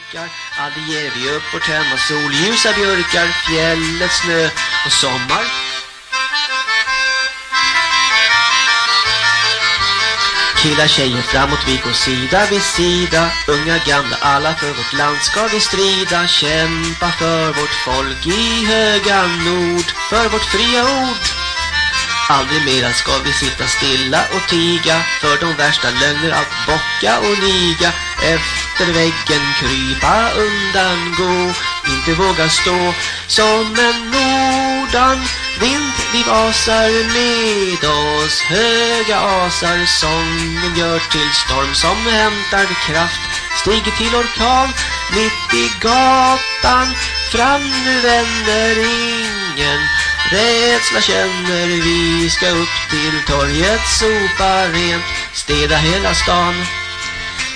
mörkar Aldrig ger vi upp vårt hem och solljusa björkar Fjället, snö och sommar. Killar, tjejer framåt, vi går sida vid sida. Unga, gamla, alla för vårt land ska vi strida. Kämpa för vårt folk i höga nord För vårt fria ord. Aldrig mera ska vi sitta stilla och tiga För de värsta lögner att bocka och niga Efter väggen krypa undan gå. Inte våga stå som en nordan Vind vi vasar med oss. Höga asar Sången gör till storm som hämtar kraft. Stiger till orkan mitt i gatan. Fram nu vänner ingen Rädsla känner. Vi ska upp till torget Sopa rent, städa hela stan.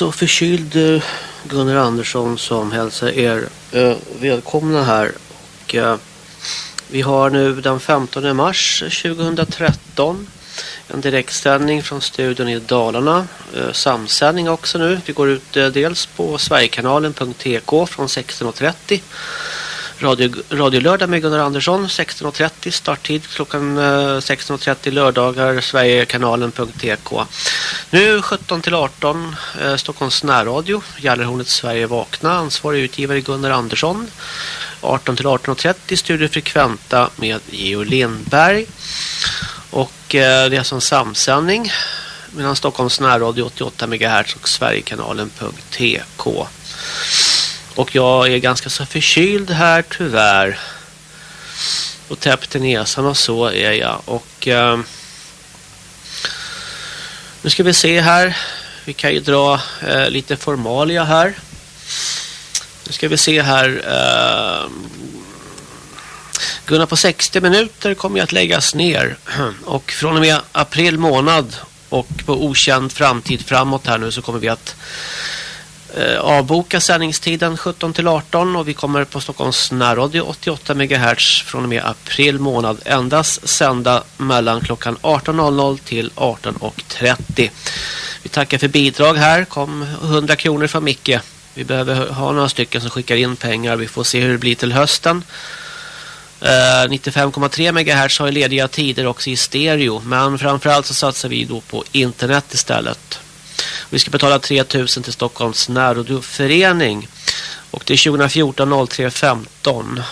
Så förkyld eh, Gunnar Andersson som hälsar er eh, välkomna här. Och, eh, vi har nu den 15 mars 2013 en direktsändning från studion i Dalarna. Eh, samsändning också nu. Vi går ut eh, dels på sverigekanalen.tk från 16.30. Radio, Radio Lördag med Gunnar Andersson 16.30 starttid klockan eh, 16.30 lördagar Sverigekanalen.tk Nu 17 till 18 eh, Stockholms närradio Gällerhornet Sverige vakna ansvarig utgivare Gunnar Andersson. 18 till 18.30 Studio Frekventa med Geo Lindberg. Och eh, det är som en samsändning mellan Stockholms närradio 88 MHz och Sverigekanalen.tk och jag är ganska så förkyld här tyvärr. Och täppt i näsan och så är jag. Och eh, nu ska vi se här. Vi kan ju dra eh, lite formalia här. Nu ska vi se här. Eh, Gunnar på 60 minuter kommer ju att läggas ner. Och från och med april månad och på okänd framtid framåt här nu så kommer vi att Eh, avboka sändningstiden 17 till 18 och vi kommer på Stockholms närradio 88 MHz från och med april månad endast sända mellan klockan 18.00 till 18.30. Vi tackar för bidrag här. Kom 100 kronor från Micke. Vi behöver ha några stycken som skickar in pengar. Vi får se hur det blir till hösten. Eh, 95,3 MHz har ju lediga tider också i stereo. Men framförallt så satsar vi då på internet istället. Vi ska betala 3000 till Stockholms närradioförening. Och det är 2014 03 15.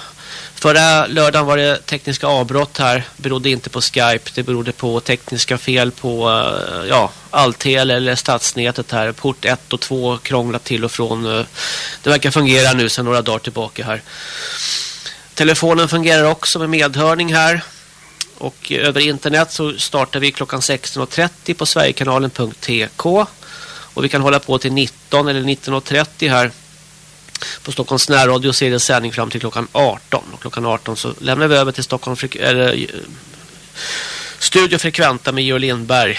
Förra lördagen var det tekniska avbrott här. Berodde inte på Skype. Det berodde på tekniska fel på eh, ja, Alltel eller stadsnätet här. Port 1 och 2 krånglat till och från. Eh, det verkar fungera nu sedan några dagar tillbaka här. Telefonen fungerar också med medhörning här. Och över internet så startar vi klockan 16.30 på sverigekanalen.tk. Och vi kan hålla på till 19 eller 19.30 här. På Stockholms närradio ser det sändning fram till klockan 18. Och klockan 18 så lämnar vi över till Stockholm eller, eh, Studio Frekventa med Georg Lindberg.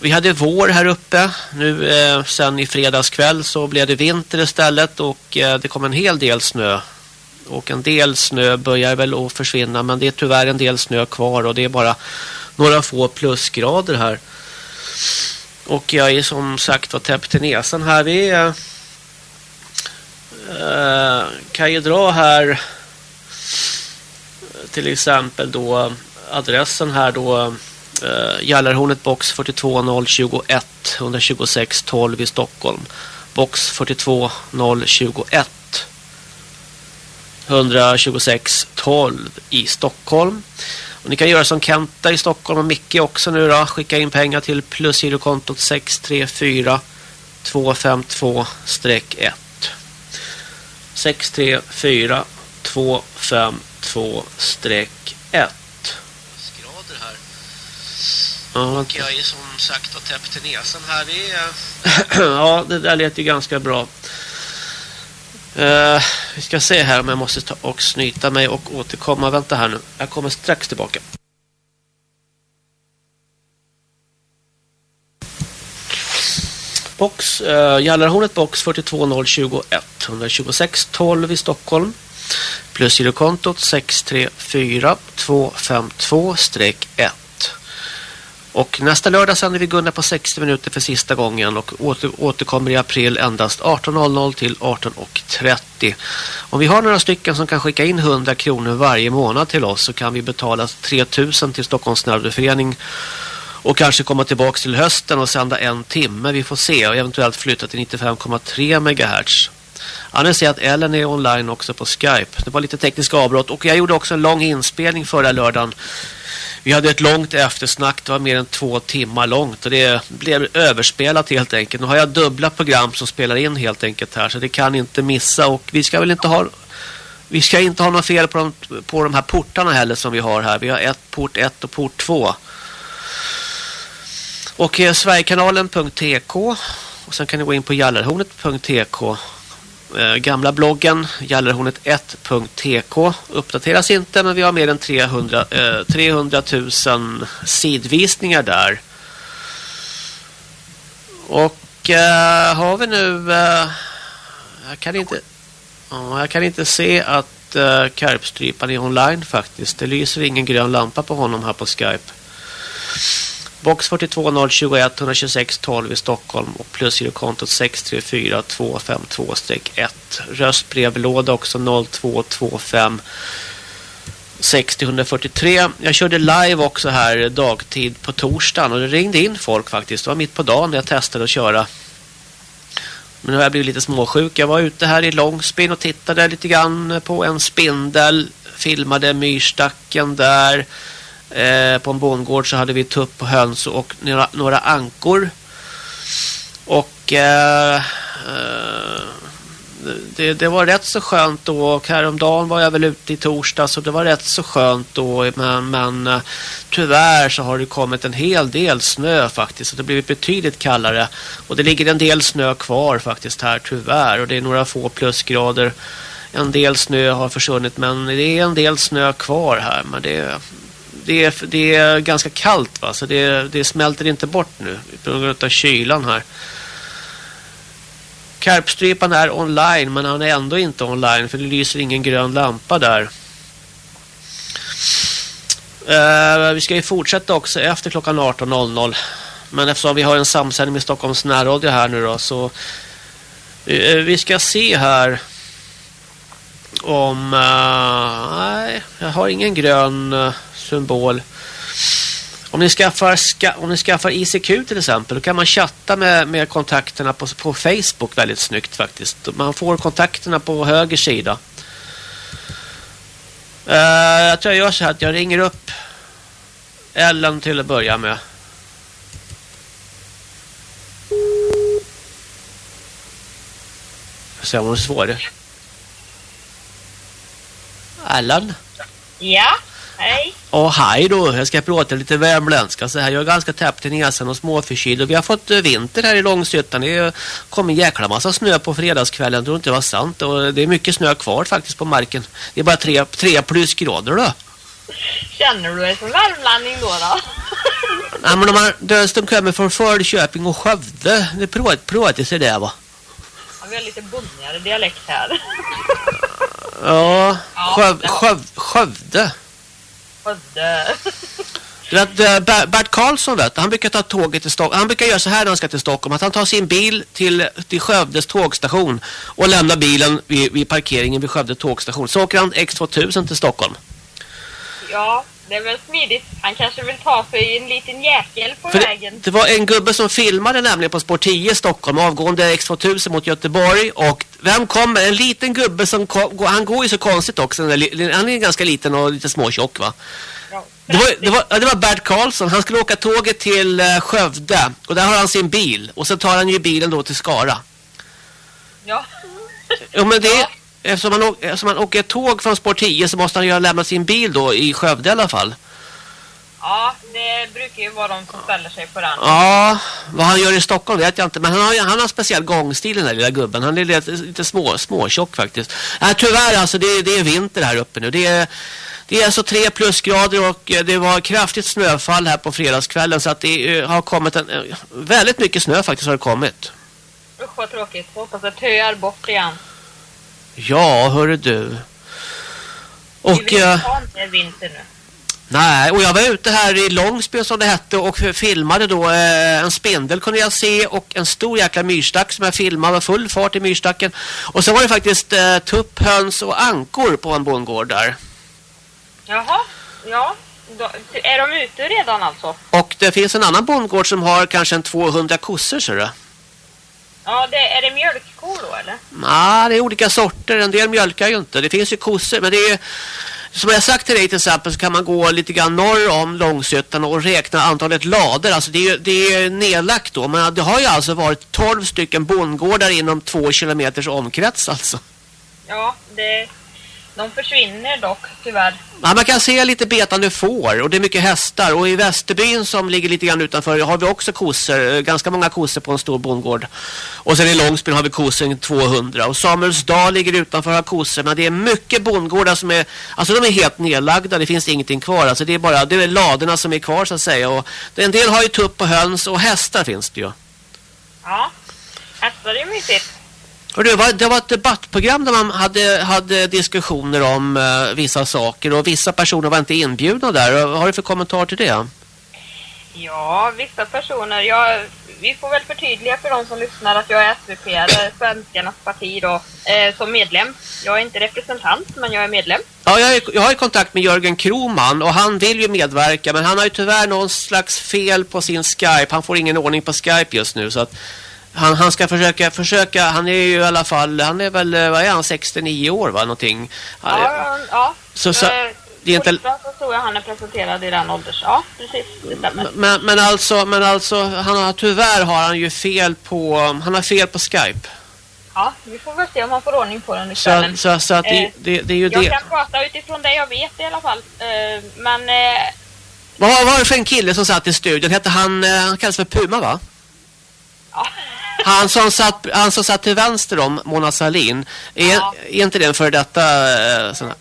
Vi hade vår här uppe. Nu eh, sen i fredagskväll så blev det vinter istället och eh, det kom en hel del snö. Och en del snö börjar väl att försvinna men det är tyvärr en del snö kvar och det är bara några få plusgrader här. Och jag är som sagt var täppt i näsan här. Vi är, eh, kan ju dra här eh, till exempel då adressen här då eh, Jallarhornet box 42021 126 12 i Stockholm. Box 42021 126 12 i Stockholm. Och ni kan göra som Kenta i Stockholm och Micke också nu då. Skicka in pengar till plusgirokontot 634 252-1. 634 252-1. Grader här. Och jag är som sagt och täppt i näsan här. Vi är... ja, det där lät ju ganska bra. Uh, vi ska se här om jag måste ta och snyta mig och återkomma. Vänta här nu. Jag kommer strax tillbaka. Box, eh, uh, Jallarhornet box 42021 126 12 i Stockholm. Plus girokontot 634 252-1. Och nästa lördag sänder vi Gunnar på 60 minuter för sista gången och åter, återkommer i april endast 18.00 till 18.30. Om vi har några stycken som kan skicka in 100 kronor varje månad till oss så kan vi betala 3000 till Stockholms närvaroförening och kanske komma tillbaka till hösten och sända en timme. Vi får se och eventuellt flytta till 95,3 MHz. Annars ser jag att Ellen är online också på Skype. Det var lite tekniska avbrott och jag gjorde också en lång inspelning förra lördagen vi hade ett långt eftersnack, det var mer än två timmar långt och det blev överspelat helt enkelt. Nu har jag dubbla program som spelar in helt enkelt här så det kan inte missa och vi ska väl inte ha vi ska inte ha något fel på de, på de här portarna heller som vi har här. Vi har ett port 1 och port 2. Och eh, Sverigekanalen.tk och sen kan ni gå in på jallarhornet.tk Eh, gamla bloggen Gallerhornet1.tk, uppdateras inte men vi har mer än 300, eh, 300 000 sidvisningar där. Och eh, har vi nu eh, jag kan inte jag kan inte se att eh, Karpstrypan är online faktiskt. Det lyser ingen grön lampa på honom här på Skype. Box 42 021 126 12 i Stockholm och plusgirokontot 634 252-1. Röstbrevlåda också 0225 60 143. Jag körde live också här dagtid på torsdagen och det ringde in folk faktiskt. Det var mitt på dagen när jag testade att köra. Men nu har jag blivit lite småsjuk. Jag var ute här i Långspin och tittade lite grann på en spindel. Filmade myrstacken där. Eh, på en bondgård så hade vi tupp och höns och några, några ankor. Och eh, eh, det, det, var rätt så skönt då. Och häromdagen var jag väl ute i torsdag så det var rätt så skönt då. Men, men eh, tyvärr så har det kommit en hel del snö faktiskt. Så det blivit betydligt kallare. Och det ligger en del snö kvar faktiskt här tyvärr. Och det är några få plusgrader. En del snö har försvunnit men det är en del snö kvar här. Men det, det, är, det är ganska kallt va? så det, det smälter inte bort nu på grund av kylan här. Karpstrypan är online men han är ändå inte online för det lyser ingen grön lampa där. Uh, vi ska ju fortsätta också efter klockan 18.00. Men eftersom vi har en samsändning med Stockholms närradio här nu då så uh, vi ska se här om uh, nej, jag har ingen grön symbol. Om ni skaffar, ska, om ni skaffar ICQ till exempel, då kan man chatta med, med kontakterna på, på Facebook väldigt snyggt faktiskt. Man får kontakterna på höger sida. Uh, jag tror jag gör så här att jag ringer upp Ellen till att börja med. Jag se om hon svarar. Ellen? Ja? Hej. Och hej då, jag ska prata lite värmländska så här. Jag är ganska täppt i näsan och småförkyld. Och vi har fått eh, vinter här i Långshyttan. Det kom en jäkla massa snö på fredagskvällen. Jag tror inte det var sant. Och det är mycket snö kvar faktiskt på marken. Det är bara tre, tre plusgrader då. Känner du dig som värmlänning då då? Nej men de, har, de, de kommer från Falköping och Skövde. Det pratar sig det va? Ja, vi har lite bunnigare dialekt här. Ja, Sköv, Sköv, Skövde. Du vet, Bert Karlsson vet, han brukar ta tåget till Stockholm. Han brukar göra så här när han ska till Stockholm. Att han tar sin bil till, till Skövdes tågstation och lämnar bilen vid, vid parkeringen vid Skövde tågstation. Så åker han X2000 till Stockholm. Ja, det är väl smidigt. Han kanske vill ta sig en liten jäkel på För vägen. Det, det, var en gubbe som filmade nämligen på Sport 10 i Stockholm avgående X2000 mot Göteborg och vem kommer? En liten gubbe som kom, han går ju så konstigt också. Han är ganska liten och lite småtjock va? Ja, Det var, det, var, det var Bert Karlsson. Han skulle åka tåget till uh, Skövde. Och där har han sin bil. Och så tar han ju bilen då till Skara. Ja. Jo, men det, eftersom, han, eftersom han åker tåg från Sport 10 så måste han ju ha lämnat sin bil då i Skövde i alla fall. Ja, det brukar ju vara de som ställer sig på den. Ja, vad han gör i Stockholm vet jag inte. Men han har, han har en speciell gångstil den där lilla gubben. Han är lite, lite små, småtjock faktiskt. Äh, tyvärr alltså, det, det är vinter här uppe nu. Det är, det är alltså tre plusgrader och det var kraftigt snöfall här på fredagskvällen. Så att det har kommit en, väldigt mycket snö faktiskt har det kommit. Usch vad tråkigt. Hoppas det töar bort igen. Ja, hörru du. Och, Vi vill inte ha mer vinter nu. Nej, och jag var ute här i Långsby som det hette och filmade då eh, en spindel kunde jag se och en stor jäkla myrstack som jag filmade med full fart i myrstacken. Och så var det faktiskt eh, tupp, höns och ankor på en bondgård där. Jaha, ja. Då, är de ute redan alltså? Och det finns en annan bondgård som har kanske en 200 kossor så det. Ja, det, är det mjölkkor då eller? Nej, det är olika sorter. En del mjölkar ju inte. Det finns ju kossor, men det är som jag sagt till dig till exempel så kan man gå lite grann norr om Långsötan och räkna antalet lader. Alltså det är, det är nedlagt då. Men det har ju alltså varit 12 stycken bondgårdar inom två kilometers omkrets alltså. Ja, det, de försvinner dock tyvärr. Ja, man kan se lite betande får och det är mycket hästar. Och i Västerbyn som ligger lite grann utanför har vi också kossor. Ganska många kossor på en stor bondgård. Och sen i Långsbyn har vi kossor 200. Och Samuelsdal ligger utanför och har kossor. Men det är mycket bondgårdar som är... Alltså de är helt nedlagda. Det finns ingenting kvar. Alltså det är bara det är laderna som är kvar så att säga. Och en del har ju tupp och höns och hästar finns det ju. Ja, hästar är mysigt. Och det, var, det var ett debattprogram där man hade, hade diskussioner om uh, vissa saker och vissa personer var inte inbjudna där. Vad har du för kommentar till det? Ja, vissa personer. Jag, vi får väl förtydliga för de som lyssnar att jag är SVP, Svenskarnas parti då, eh, som medlem. Jag är inte representant, men jag är medlem. Ja, jag, är, jag har kontakt med Jörgen Kroman och han vill ju medverka, men han har ju tyvärr någon slags fel på sin Skype. Han får ingen ordning på Skype just nu, så att han, han ska försöka, försöka, han är ju i alla fall, han är väl, vad är han, 69 år va, någonting? Ja, ja. Så, så, det är inte... så tror jag han är presenterad i den ålders, ja precis, Men, men alltså, men alltså, han har, tyvärr har han ju fel på, han har fel på Skype. Ja, vi får väl se om han får ordning på den ikvällen. Så, så, så att det, det, det är ju jag det. Jag kan prata utifrån det jag vet i alla fall. Uh, men... Uh... Vad var det för en kille som satt i studion? Hette han, uh, han kallas för Puma va? Ja. Han som, satt, han som satt till vänster om Mona Salin. Är, ja. är inte det en för detta såna,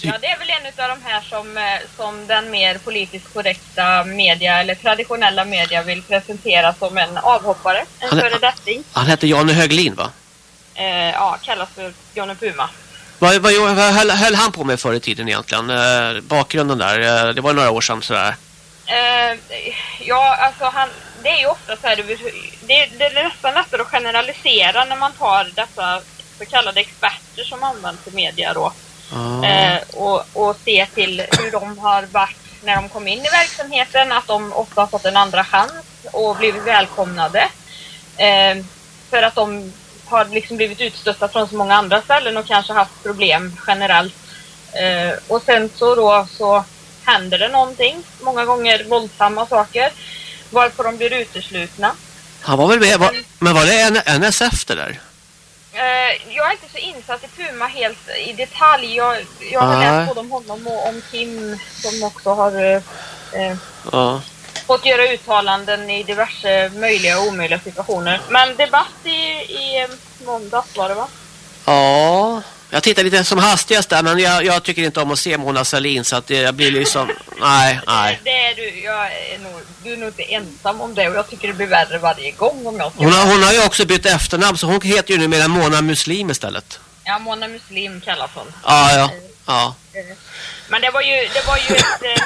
Ja, det är väl en av de här som, som den mer politiskt korrekta media eller traditionella media vill presentera som en avhoppare, en han, föredetting. Han heter Janne Höglin va? Eh, ja, kallas för Janne Puma. Vad, vad, vad höll, höll, han på med förr i tiden egentligen? Eh, bakgrunden där, eh, det var några år sedan sådär. Eh, ja, alltså han, det är ju ofta så här, det, det, det är nästan lättare att generalisera när man tar dessa så kallade experter som används i media då. Ah. Eh, och, och se till hur de har varit när de kom in i verksamheten, att de ofta har fått en andra chans och blivit välkomnade. Eh, för att de har liksom blivit utstötta från så många andra ställen och kanske haft problem generellt. Eh, och sen så då så händer det någonting, många gånger våldsamma saker, varför de blir uteslutna. Han var väl med, var, men var det NSF det där? Eh, jag är inte så insatt i Puma helt i detalj. Jag, jag har Nej. läst både om honom och om Kim som också har eh, eh, Ja. fått göra uttalanden i diverse möjliga och omöjliga situationer. Men debatt i, i eh, måndags var det va? Ja, jag tittar lite som hastigast där men jag, jag tycker inte om att se Mona Sahlin så att det, jag blir liksom, nej, nej. Det, det är du. Jag är nog, du är nog inte ensam om det och jag tycker det blir värre varje gång om jag. Hon har, hon har ju också bytt efternamn så hon heter ju numera Mona Muslim istället. Ja, Mona Muslim kallas hon. Ja, ja, ja. Eh, Men det var ju, det var ju ett, eh,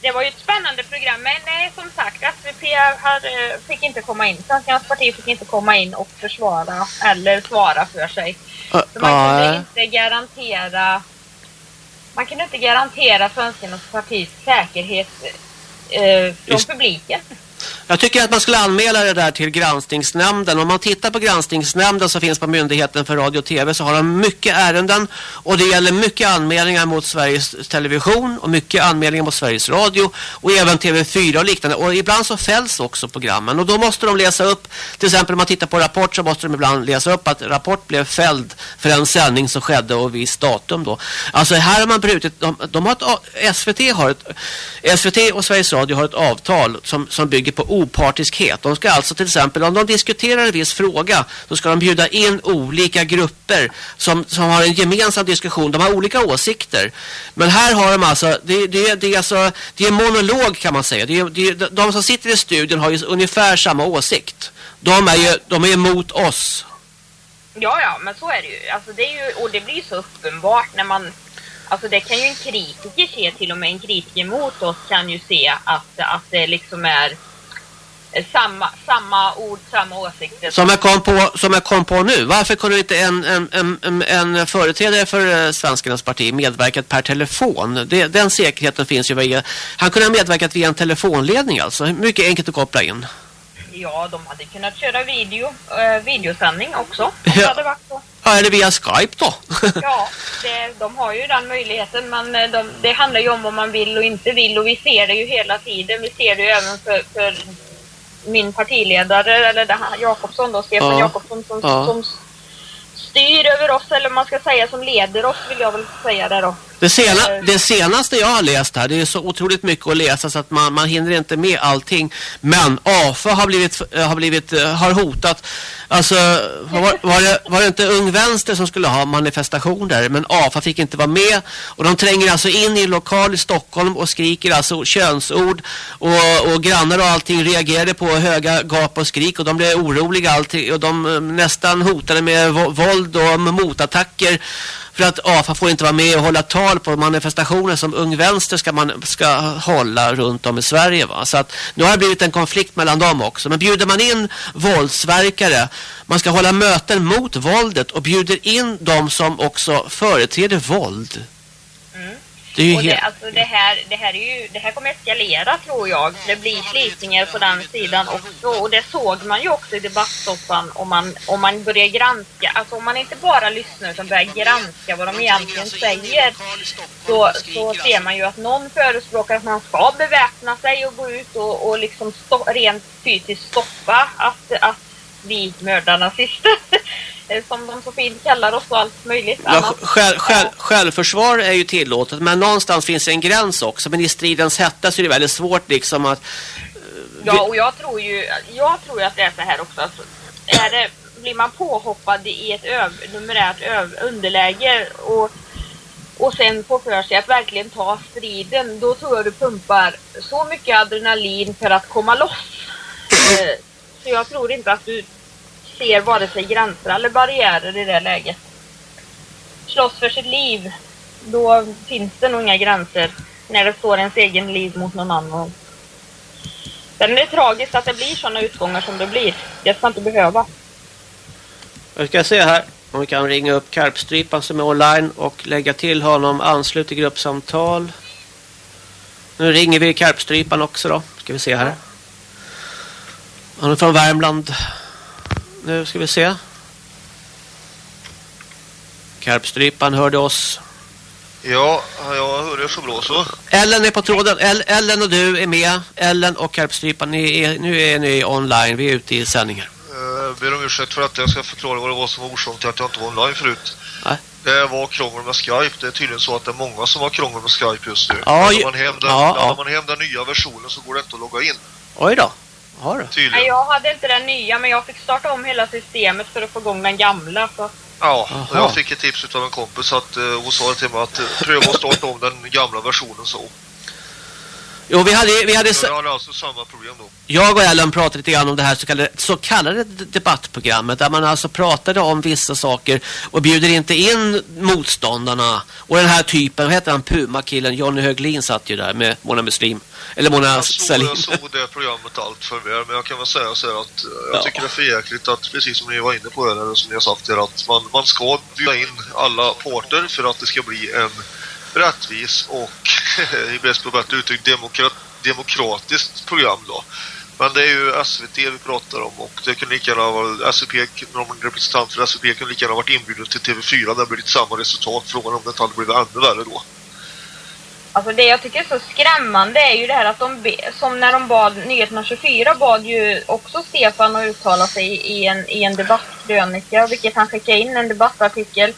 det var ju ett spännande program. Men nej, som sagt, SVP hade, fick inte komma in. Svenskarnas parti fick inte komma in och försvara eller svara för sig. Ja, Så man kunde ja. inte garantera man kunde inte garantera Svenskarnas partis säkerhet eh, från publiken. Jag tycker att man skulle anmäla det där till granskningsnämnden. Om man tittar på granskningsnämnden som finns på Myndigheten för radio och tv så har de mycket ärenden och det gäller mycket anmälningar mot Sveriges Television och mycket anmälningar mot Sveriges Radio och även TV4 och liknande. Och ibland så fälls också programmen och då måste de läsa upp, till exempel om man tittar på Rapport så måste de ibland läsa upp att Rapport blev fälld för en sändning som skedde och visst datum då. Alltså här har man brutit, de, de har ett, SVT har ett, SVT och Sveriges Radio har ett avtal som, som bygger på opartiskhet. De ska alltså till exempel, om de diskuterar en viss fråga, så ska de bjuda in olika grupper som, som har en gemensam diskussion. De har olika åsikter. Men här har de alltså, det, det, det är alltså, det är monolog kan man säga. Det det de som sitter i studion har ju ungefär samma åsikt. De är ju, de är emot oss. Ja, ja, men så är det ju. Alltså, det är ju. Och det blir ju så uppenbart när man... Alltså det kan ju en kritiker se, till och med en kritiker mot oss kan ju se att, att det liksom är eh, samma, samma ord, samma åsikter. Som jag kom på, som jag kom på nu. Varför kunde inte en, en, en, en, företrädare för eh, Svenskarnas parti medverkat per telefon? Det, den säkerheten finns ju via... Han kunde ha medverkat via en telefonledning alltså. Mycket enkelt att koppla in. Ja, de hade kunnat köra video, eh, videosändning också. Ja. Ja, eller via Skype då. Ja, det, de har ju den möjligheten men eh, de, det handlar ju om vad man vill och inte vill och vi ser det ju hela tiden. Vi ser det ju även för, för min partiledare, eller det här, Jakobsson då, Stefan Ja. Jakobsson som, Ja. som styr över oss, eller man ska säga som leder oss vill jag väl säga det då. Det, sena, det senaste jag har läst här, det är så otroligt mycket att läsa så att man, man hinner inte med allting. Men AFA har blivit, har blivit, har hotat, alltså var, var, det, var det inte Ung Vänster som skulle ha manifestation där, men AFA fick inte vara med. Och de tränger alltså in i en lokal i Stockholm och skriker alltså könsord. Och, och grannar och allting reagerade på höga gap och skrik. Och de blev oroliga allting, och de eh, nästan hotade med våld och motattacker för att AFA får inte vara med och hålla tal på manifestationer som Ung Vänster ska, man, ska hålla runt om i Sverige. Va? Så att nu har det blivit en konflikt mellan dem också. Men bjuder man in våldsverkare, man ska hålla möten mot våldet och bjuder in de som också företräder våld. Det Och det, alltså det, här, det, här är ju, det här kommer eskalera tror jag. Det blir slitningar på den sidan också. Och det såg man ju också i debattsoffan om man, om man börjar granska. Alltså om man inte bara lyssnar utan börjar granska vad de egentligen säger. Så, så ser man ju att någon förespråkar att man ska beväpna sig och gå ut och, och liksom stå, rent fysiskt stoppa att, att vi mördar nazister. Som de så fint kallar oss och allt möjligt Ja, annat. själv, själv, självförsvar är ju tillåtet men någonstans finns en gräns också. Men i stridens hetta så är det väldigt svårt liksom att... Ja, och jag tror ju jag tror att det är så här också. Alltså, är det, blir man påhoppad i ett öv, numerärt öv, underläge och, och sen får för sig att verkligen ta striden, då tror jag du pumpar så mycket adrenalin för att komma loss. Eh, Så jag tror inte att du ser vare sig gränser eller barriärer i det läget. Slåss för sitt liv, då finns det nog inga gränser när det står ens egen liv mot någon annan. Sen är det tragiskt att det blir sådana utgångar som det blir. Det ska inte behöva. Jag ska se här om vi kan ringa upp Karpstrypan som är online och lägga till honom anslut till gruppsamtal. Nu ringer vi Karpstrypan också då. Ska vi se här. Han är från Värmland. Nu ska vi se. Karpstrypan hörde oss. Ja, jag hör det så bra så. Ellen är på tråden. El- Ellen och du är med. Ellen och Karpstrypan, är, nu är ni online. Vi är ute i sändningar. Eh, Jag ber om ursäkt för att jag ska förklara vad det var som var orsaken till att jag inte var online förut. Nej. Det var krångel med Skype. Det är tydligen så att det är många som har krångel med Skype just nu. Ja, Laddar man hem den, ja, ja. man hem den nya versionen så går det inte att logga in. Oj då. Har du? Nej, Tydligen. jag hade inte den nya, men jag fick starta om hela systemet för att få igång den gamla. Så. Ja, och jag fick ett tips av en kompis att uh, hon sa till mig att uh, pröva att starta om den gamla versionen så. Jo, vi hade, vi hade, alltså samma problem då. jag och Ellen pratade lite grann om det här så kallade, så kallade debattprogrammet där man alltså pratade om vissa saker och bjuder inte in motståndarna. Och den här typen, vad heter han, Puma-killen, Johnny Höglin satt ju där med Mona Muslim. Eller Mona Jag såg, Salim. jag såg det programmet allt för väl, men jag kan väl säga så här att uh, jag Ja. tycker det är för jäkligt att, precis som ni var inne på eller som ni har sagt här, att man, man ska bjuda in alla parter för att det ska bli en rättvis och i bäst på bättre uttryck demokrat, demokratiskt program då. Men det är ju SVT vi pratar om och det kunde lika gärna vara SVP, någon representant för SVP kunde lika gärna varit inbjuden till TV4 där det blivit samma resultat. Frågan om det inte hade blivit ännu värre då. Alltså det jag tycker är så skrämmande är ju det här att de, be, som när de bad, Nyheterna 24 bad ju också Stefan att uttala sig i en, i en debattkrönika, vilket han skickade in en debattartikel.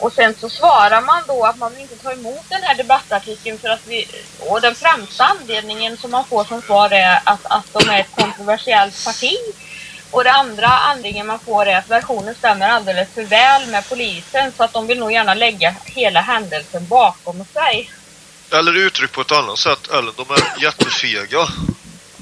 Och sen så svarar man då att man vill inte ta emot den här debattartikeln för att vi, och den främsta anledningen som man får som svar är att, att de är ett kontroversiellt parti. Och det andra anledningen man får är att versionen stämmer alldeles för väl med polisen så att de vill nog gärna lägga hela händelsen bakom sig. Eller uttryckt på ett annat sätt, eller de är jättefega.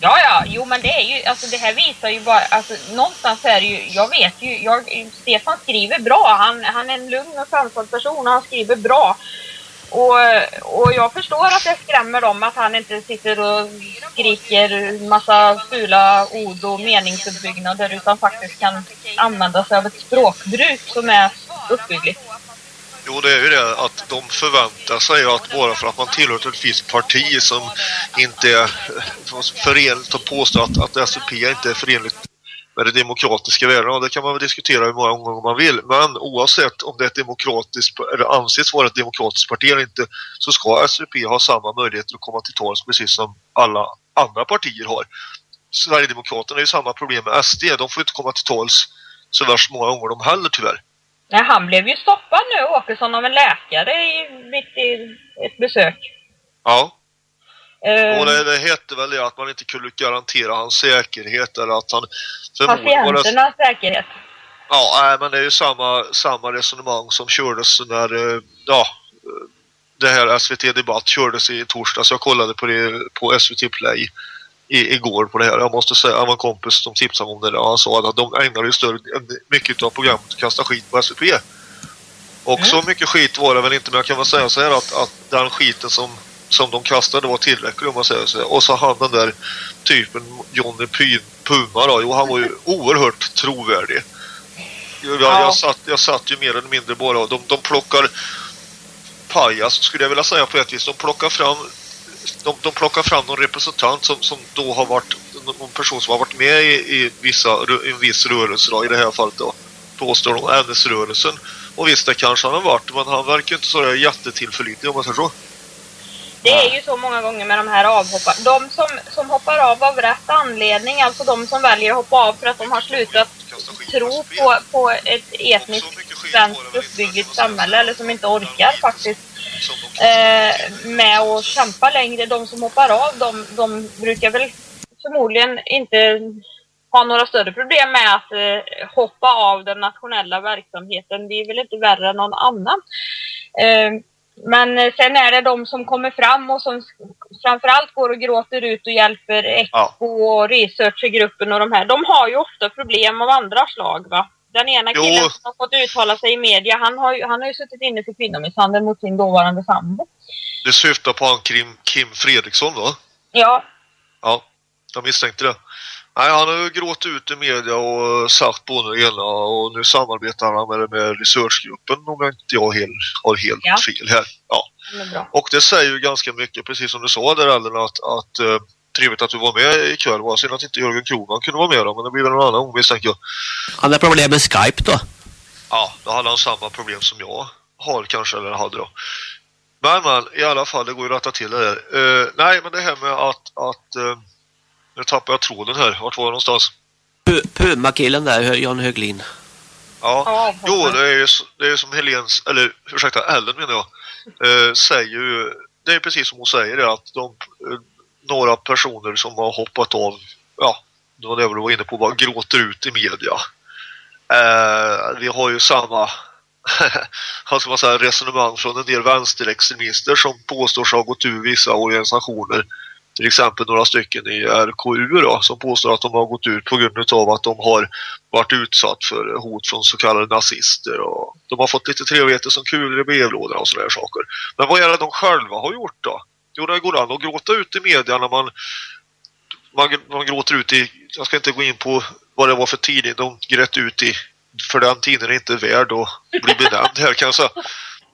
Ja, ja, jo men det är ju, alltså det här visar ju bara, alltså någonstans är det ju, jag vet ju, jag, Stefan skriver bra, han, han är en lugn och sansad person och han skriver bra. Och, och jag förstår att det skrämmer dem att han inte sitter och skriker massa fula ord och meningsuppbyggnader utan faktiskt kan använda sig av ett språkbruk som är uppbyggligt. Jo, det är ju det att de förväntar sig att bara för att man tillhör ett visst parti som inte är förenligt och påstår att, att SUP inte är förenligt med det demokratiska värdena. Och Det kan man väl diskutera hur många gånger man vill. Men oavsett om det är ett demokratiskt eller anses vara ett demokratiskt parti eller inte så ska SUP ha samma möjligheter att komma till tals precis som alla andra partier har. Sverigedemokraterna är ju samma problem med SD. De får inte komma till tals så värst många gånger de heller tyvärr. Nej, han blev ju stoppad nu, Åkesson, av en läkare i, mitt i ett besök. Ja. Eh, Och det, det hette väl det att man inte kunde garantera hans säkerhet eller att han var det, patienternas säkerhet. Ja, nej, men det är ju samma, samma resonemang som kördes när eh, ja, eh, det här SVT Debatt kördes i torsdags. Jag kollade på det på SVT Play i, igår på det här. Jag måste säga, det var en kompis som tipsade om det där. Han sa att de ägnade ju större, mycket av programmet att kasta skit på SVP. Och så mycket skit var det väl inte, men jag kan väl säga så här att, att den skiten som, som de kastade var tillräcklig om man säger så. Och så han den där typen Johnny Puma då, jo han var ju oerhört trovärdig. Jag, Ja. jag, satt, jag satt ju mer eller mindre bara de, de plockar pajas skulle jag vilja säga på ett vis. De plockar fram de, de plockar fram någon representant som, som då har varit någon person som har varit med i, i, vissa, i en viss rörelse då, i det här fallet då påstår de ämnesrörelsen och visst det kanske han har varit men han verkar inte så jättetillförlitlig om man säger så. Det är ju så många gånger med de här avhopparna. De som, som hoppar av av rätt anledning, alltså de som väljer att hoppa av för att de har slutat tro på, på ett etniskt svenskt uppbyggligt samhälle eller som inte orkar faktiskt Eh, med att kämpa längre. De som hoppar av, de, de brukar väl förmodligen inte ha några större problem med att eh, hoppa av den nationella verksamheten. Det är väl inte värre än någon annan. Eh, men sen är det de som kommer fram och som framförallt går och gråter ut och hjälper Echo och researchergruppen och de här. De har ju ofta problem av andra slag va? Den ena Jo. killen som har fått uttala sig i media, han har ju, han har ju suttit inne för kvinnomisshandel mot sin dåvarande sambo. Det syftar på han Kim, Kim Fredriksson va? Ja, Ja, jag misstänkte det. Nej, han har ju gråtit ut i media och sagt både det ena och nu samarbetar han med, med researchgruppen om jag inte jag helt, har helt Ja. fel här. Ja. det. Och det säger ju ganska mycket, precis som du sa där Ellen, att, att eh, trevligt att du var med ikväll. Var synd att inte Jörgen Kroman kunde vara med då, men det blir väl någon annan gång misstänker jag. Han har problem med Skype då. Ja, då hade han samma problem som jag har kanske, eller hade då. Men, men i alla fall, det går ju att rätta till det där. Eh, nej, men det här med att, att eh, nu tappar jag tråden här. Vart var jag någonstans? Pu- Puma-killen där, Jan Höglin. Ja, Ja, jo det är ju det är som Helens, eller ursäkta Ellen menar jag, eh, säger ju, det är precis som hon säger det att de, eh, några personer som har hoppat av, ja, det var det du var inne på, bara gråter ut i media. Eh, vi har ju samma vad ska man säga, resonemang från en del vänsterextremister som påstår sig ha gått ur vissa organisationer. Till exempel några stycken i RKU då, som påstår att de har gått ut på grund av att de har varit utsatt för hot från så kallade nazister. Och de har fått lite trevligheter som kulor i brevlådorna och sådana saker. Men vad är det de själva har gjort då? Jo, det går an att gråta ut i media när man, man, man gråter ut i, jag ska inte gå in på vad det var för tidning de grät ut i, för den tiden är inte värd att bli benämnd här kan jag säga.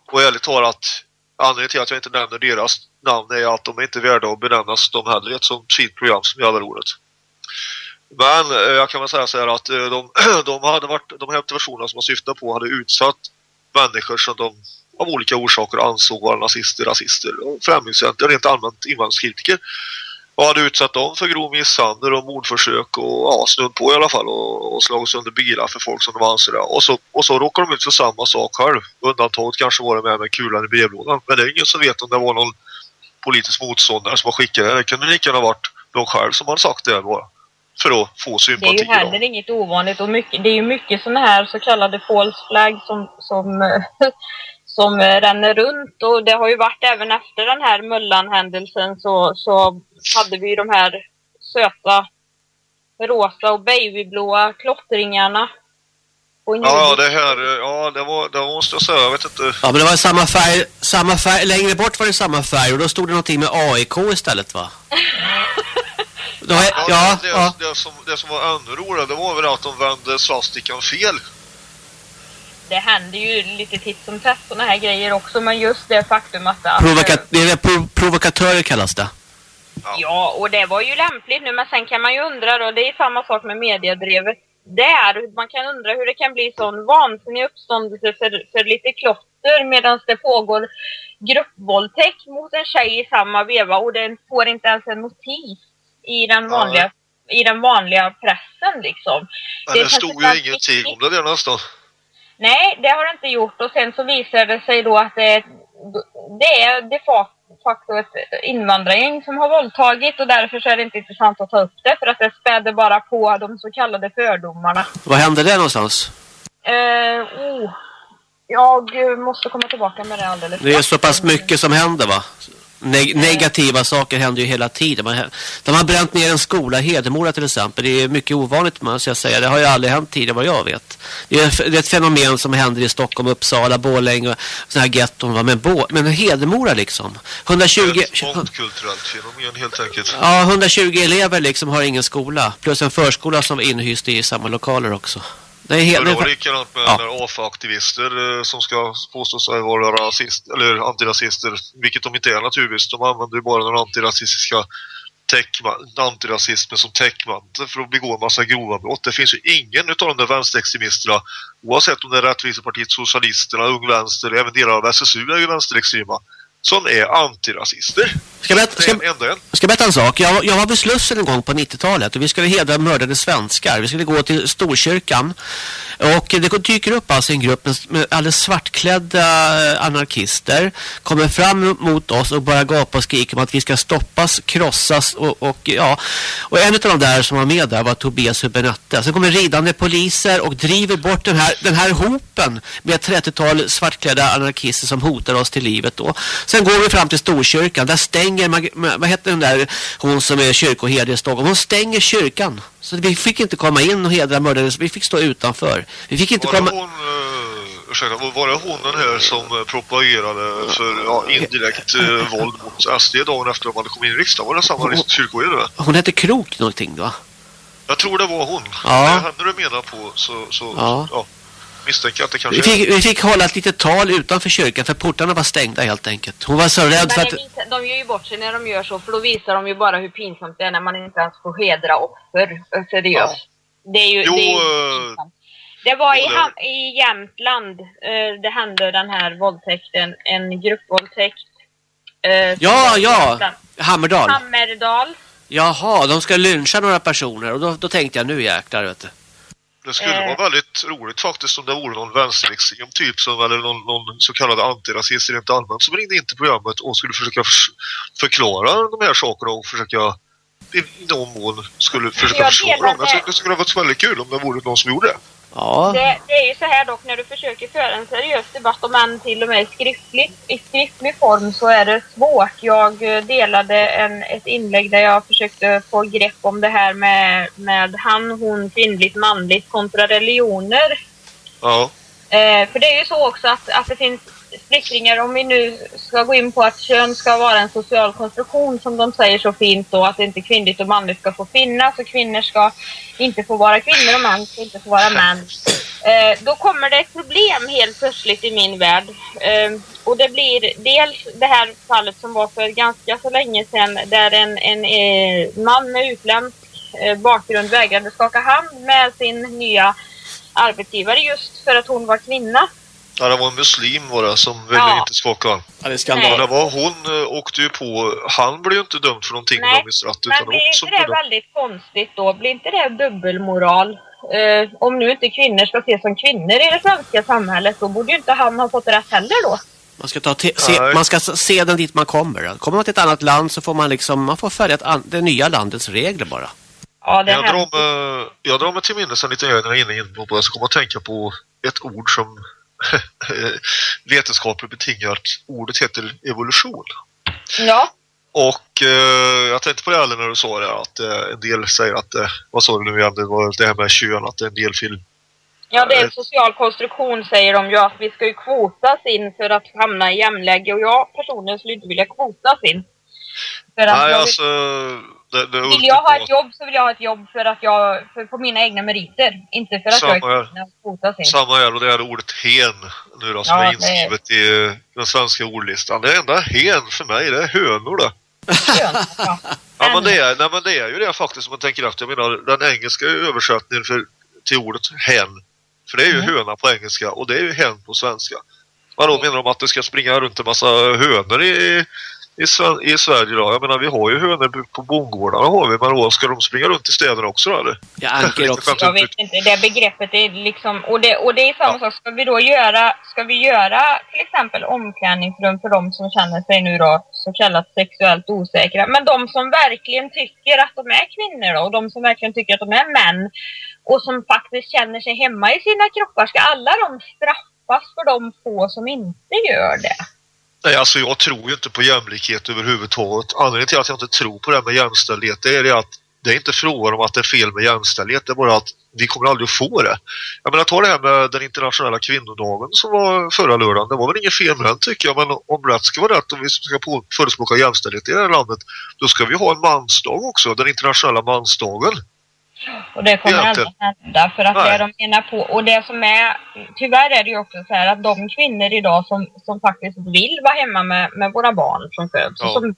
Och ärligt talat, anledningen till att jag inte nämner deras namn är att de är inte värda att benämnas de heller i ett sånt fint program som Jävla roligt. Men eh, jag kan väl säga så här att eh, de, de hade varit, de här personerna som jag syftar på hade utsatt människor som de av olika orsaker ansåg vara nazister, rasister och främlingsfientliga, rent allmänt invandringskritiker. Och hade utsatt dem för grov misshandel och mordförsök och ja, snudd på i alla fall och, och slagit sönder bilar för folk som de anser. Och så, och så råkar de ut för samma sak själv. Undantaget kanske var det med med kulan i brevlådan. Men det är ingen som vet om det var någon politisk motståndare som har skickat det. Det kunde lika gärna varit de själv som har sagt det bara. För att få Det är sympati. ju heller inget ovanligt och mycket, det är ju mycket sådana här så kallade false flag som, som, som eh, ränner runt och det har ju varit även efter den här Mullan-händelsen så, så hade vi de här söta rosa och babyblåa klottringarna. Ja, det här, ja, det var, det måste jag säga, jag vet inte. Ja, men det var samma färg, samma färg, längre bort var det samma färg och då stod det någonting med AIK istället va? Det, ja. Det, som, det som var ännu roligare, det var väl att de vände svastikan fel. Det händer ju lite titt som tätt sådana här grejer också men just det faktum att... att Provoka det är prov provokatörer kallas det. Ja, och det var ju lämpligt nu, men sen kan man ju undra då, det är samma sak med mediedrevet där. Man kan undra hur det kan bli sån vansinnig uppståndelse för, för lite klotter medan det pågår gruppvåldtäkt mot en tjej i samma veva och den får inte ens en notis i den vanliga, i den vanliga pressen liksom. Men Det det, stod ju ingenting om det där nästan. Nej, det har det inte gjort och sen så visar det sig då att det, det är de facto ett invandrargäng som har våldtagit och därför så är det inte intressant att ta upp det för att det späder bara på de så kallade fördomarna. Vad hände där någonstans? Eh, oh, jag måste komma tillbaka med det alldeles Det är så pass mycket som händer va? Neg negativa saker händer ju hela tiden. Man, de har bränt ner en skola, Hedemora till exempel. Det är mycket ovanligt man ska säga. Det har ju aldrig hänt tidigare vad jag vet. Det är, ett fenomen som händer i Stockholm, Uppsala, Borlänge och sådana här getton. Men, Bo men Hedemora liksom. 120, Ett mångkulturellt fenomen helt enkelt. ja, 120 elever liksom har ingen skola. Plus en förskola som är inhyst i samma lokaler också. Det är helt... det var likadant med Ja. ja. AFA-aktivister eh, som ska påstå sig vara rasist, eller antirasister, vilket de inte är naturligtvis. De använder ju bara den antirasistiska antirasismen som täckmantel för att begå en massa grova brott. Det finns ju ingen utav de där vänsterextremisterna, oavsett om det är Rättvisepartiet, Socialisterna, Ung Vänster, även delar av SSU är ju vänsterextrema, som är antirasister. Ska jag berätta, ska, ska berätta en sak. Jag, jag var vid Slussen en gång på 90-talet och vi skulle hedra mördade svenskar. Vi skulle gå till Storkyrkan och det dyker upp alltså en grupp med, med alldeles svartklädda eh, anarkister kommer fram mot oss och bara gapar och skriker om att vi ska stoppas, krossas och, och ja. Och en av de där som var med där var Tobias Hübinette. Sen kommer ridande poliser och driver bort den här, den här hopen med ett 30-tal svartklädda anarkister som hotar oss till livet då. Sen går vi fram till Storkyrkan. Där stänger, vad heter den där, hon som är kyrkoherde i Stockholm. Hon stänger kyrkan. Så vi fick inte komma in och hedra mördare. Vi fick stå utanför. Vi fick inte Var komma... hon, uh, ursäkta, var- det hon den här som eh, propagerade för ja, indirekt uh, våld mot SD dagen efter de hade kommit in i riksdagen? Var det samma Hon- kyrkoherde? Hon hette Krok någonting va? Jag tror det var hon. Ja. Det är henne du menar på så, så Ja. ja. Misstänker att det kanske Vi fick, vi fick hålla ett litet tal utanför kyrkan för portarna var stängda helt enkelt. Hon var så rädd för att... de gör ju bort sig när de gör så, för då visar de ju bara hur pinsamt det är när man inte ens får hedra offer eh, seriöst. Det är ju, Jo, det, är ju eh, pinsamt. det var i, Ham- i Jämtland eh, det hände den här våldtäkten, en gruppvåldtäkt. Ja, ja! Hammerdal. Hammerdal. Jaha, de ska lyncha några personer och då, då tänkte jag nu jäklar vet du. Det skulle Eh. vara väldigt roligt faktiskt om det vore någon vänsterextrem typ som, eller någon, någon så kallad antirasist rent allmänt som ringde in till programmet och skulle försöka förs- förklara de här sakerna och försöka i någon mån skulle försöka Jag förstå dem. Jag det. tycker det skulle ha varit väldigt kul om det vore någon som gjorde det. Ja, Det, det är ju så här dock när du försöker föra en seriös debatt om än till och med i skriftlig form så är det svårt. Jag eh, delade en, ett inlägg där jag försökte få grepp om det här med, med han, hon, kvinnligt, manligt kontra religioner. Ja, Eh, för det är ju så också att, att det finns splittringar om vi nu ska gå in på att kön ska vara en social konstruktion som de säger så fint då att inte kvinnligt och manligt ska få finnas och kvinnor ska inte få vara kvinnor och män ska inte få vara män. Eh, då kommer det ett problem helt plötsligt i min värld. Eh, och det blir dels det här fallet som var för ganska så länge sedan där en, en eh, man med utländsk eh, bakgrund vägrade skaka hand med sin nya arbetsgivare just för att hon var kvinna ja det var en muslim var det som ville Ja. inte skaka. ja det är Men skandal. det var hon eh, åkte ju på, han blev ju inte dömd för någonting Nej. Men blir inte det det. väldigt konstigt då? Blir inte det dubbelmoral? Eh, om nu inte kvinnor ska ses som kvinnor i det svenska samhället, då borde ju inte han ha fått rätt heller då. Man ska, ta se, man ska se den dit man kommer. Kommer man till ett annat land så får man liksom, man får följa det nya landets regler bara. Ja, det Jag drar, mig, jag drar mig till minnes en liten grej när jag är inne in på det så kommer jag att tänka på ett ord som vetenskapligt betingat. Ordet heter evolution. Ja, Och eh, jag tänkte på det Ellen när du sa det att eh, en del säger att, eh, vad sa du nu igen, det var det här med kön, att en del film. ja, det är en social konstruktion säger de ju att vi ska ju kvotas in för att hamna i jämläge och jag personligen skulle inte vilja kvotas in. För att Nej, vill, alltså... Det, det vill jag ha ett jobb så vill jag ha ett jobb för att jag, för, på mina egna meriter. Inte för att jag Samma här. är in. Samma här och det är ordet hen nu då som Ja, är inskrivet i eh, den svenska ordlistan. Det enda hen för mig det är hönor det. Ja, men det, är, nej, men det är ju det faktiskt om man tänker efter. Jag menar, den engelska översättningen för, till ordet hen. För det är ju Mm. höna på engelska och det är ju hen på svenska. Vadå, menar de att det ska springa runt en massa hönor i, i, Sven, i Sverige då? Jag menar, vi har ju hönor på- på bondgårdarna har vi, men då ska de springa runt i städerna också då, eller? Jag anker också. Jag vet inte, det begreppet är liksom, och det, och det är samma Ja. sak, ska vi då göra, ska vi göra till exempel omklädningsrum för de som känner sig nu då så kallat sexuellt osäkra, men de som verkligen tycker att de är kvinnor då, och de som verkligen tycker att de är män och som faktiskt känner sig hemma i sina kroppar, ska alla de straffas för de få som inte gör det? Nej, alltså jag tror ju inte på jämlikhet överhuvudtaget. Anledningen till att jag inte tror på det här med jämställdhet det är det att det är inte frågan om att det är fel med jämställdhet. Det är bara att vi kommer aldrig att få det. Jag menar, ta det här med den internationella kvinnodagen som var förra lördagen. Det var väl inget fel med den tycker jag. Men om rätt ska vara rätt, om vi ska förespråka jämställdhet i det här landet, då ska vi ha en mansdag också. Den internationella mansdagen. Och det kommer aldrig hända för att Nej. det de menar på och det som är tyvärr är det ju också så här att de kvinnor idag som, som faktiskt vill vara hemma med, med våra barn som föds och Ja. som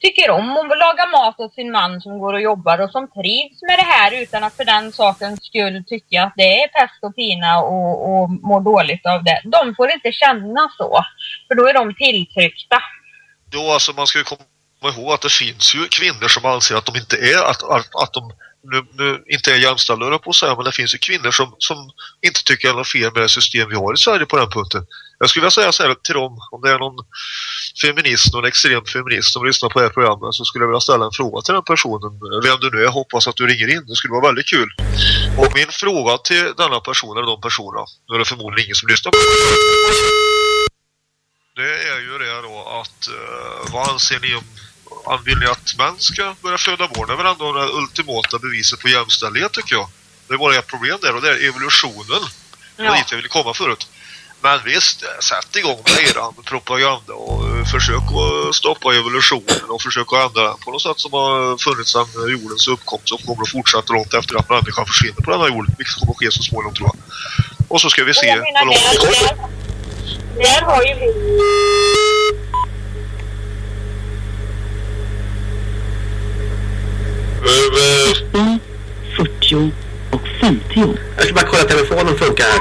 tycker om att laga mat åt sin man som går och jobbar och som trivs med det här utan att för den sakens skull tycka att det är pest och pina och, och mår dåligt av det. De får inte känna så. För då är de tilltryckta. Jo, alltså man ska ju komma ihåg att det finns ju kvinnor som anser att de inte är, att, att, att de nu, nu inte är jämställda höll jag på att säga, men det finns ju kvinnor som, som inte tycker att det är något fel med det system vi har i Sverige på den punkten. Jag skulle vilja säga så här till dem, om det är någon feminist, någon extrem feminist som lyssnar på det här programmet så skulle jag vilja ställa en fråga till den personen. Vem du nu är, jag hoppas att du ringer in. Det skulle vara väldigt kul. Och min fråga till denna person, eller de personerna, nu är det förmodligen ingen som lyssnar på det är ju det då att eh, vad anser ni om an- vill ni att män ska börja föda barn? Det är väl ändå det ultimata beviset på jämställdhet tycker jag. Det är bara ett problem där och det är evolutionen. Det var Ja. dit jag ville komma förut. Men visst, sätt igång med eran propaganda och eh, försök att stoppa evolutionen och försök att ändra den på något sätt som har funnits sedan jordens uppkomst och kommer att fortsätta långt efter att människan försvinner på den här jorden. Vilket kommer att ske så småningom tror jag. Och så ska vi se hur långt där har ju vi 40 och 50. Jag ska bara kolla att telefonen funkar här.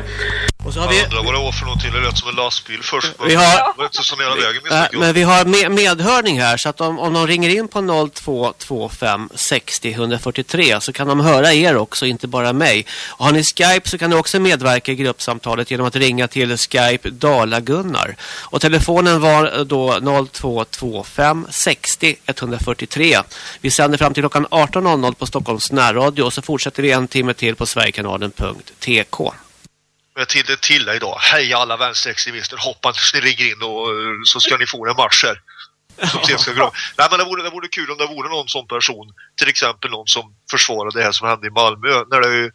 Och så har vi, undrar vad det var för någonting. Det lät som en lastbil först. Vi har- det var inte så nära vägen äh, men vi har med, medhörning här så att om, om de ringer in på 0225 60 143 så kan de höra er också, inte bara mig. Och har ni Skype så kan ni också medverka i gruppsamtalet genom att ringa till Skype Dala-Gunnar. Och telefonen var då 0225 60 143. Vi sänder fram till klockan 18.00 på Stockholms närradio och så fortsätter vi en timme till på sverigekanalen.tk. Med till det till idag. Hej alla vänsterextremister. Hoppas ni ringer in och eh, så ska ni få en match här. Nej men det vore, det vore kul om det vore någon sån person. Till exempel någon som försvarade det här som hände i Malmö. När det,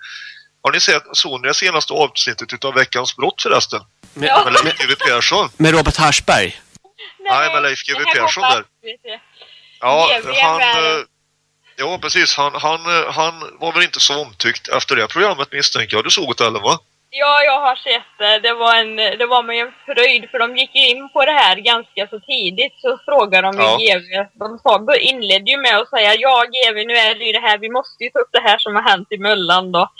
har ni sett, det senaste avsnittet utav Veckans brott förresten? Med, Ja. Med Leif GW Persson. med Robert Harsberg. Nej, men Leif GW Persson där. Ja, han... eh, Ja, precis. Han, han, eh, han var väl inte så omtyckt efter det programmet misstänker jag. Du såg det eller va? Ja, jag har sett det. Det var, en, det var med en fröjd för de gick in på det här ganska så tidigt. Så frågade de Ja. GV. De sa, inledde ju med att säga ja GV nu är det ju det här. Vi måste ju ta upp det här som har hänt i Möllan då.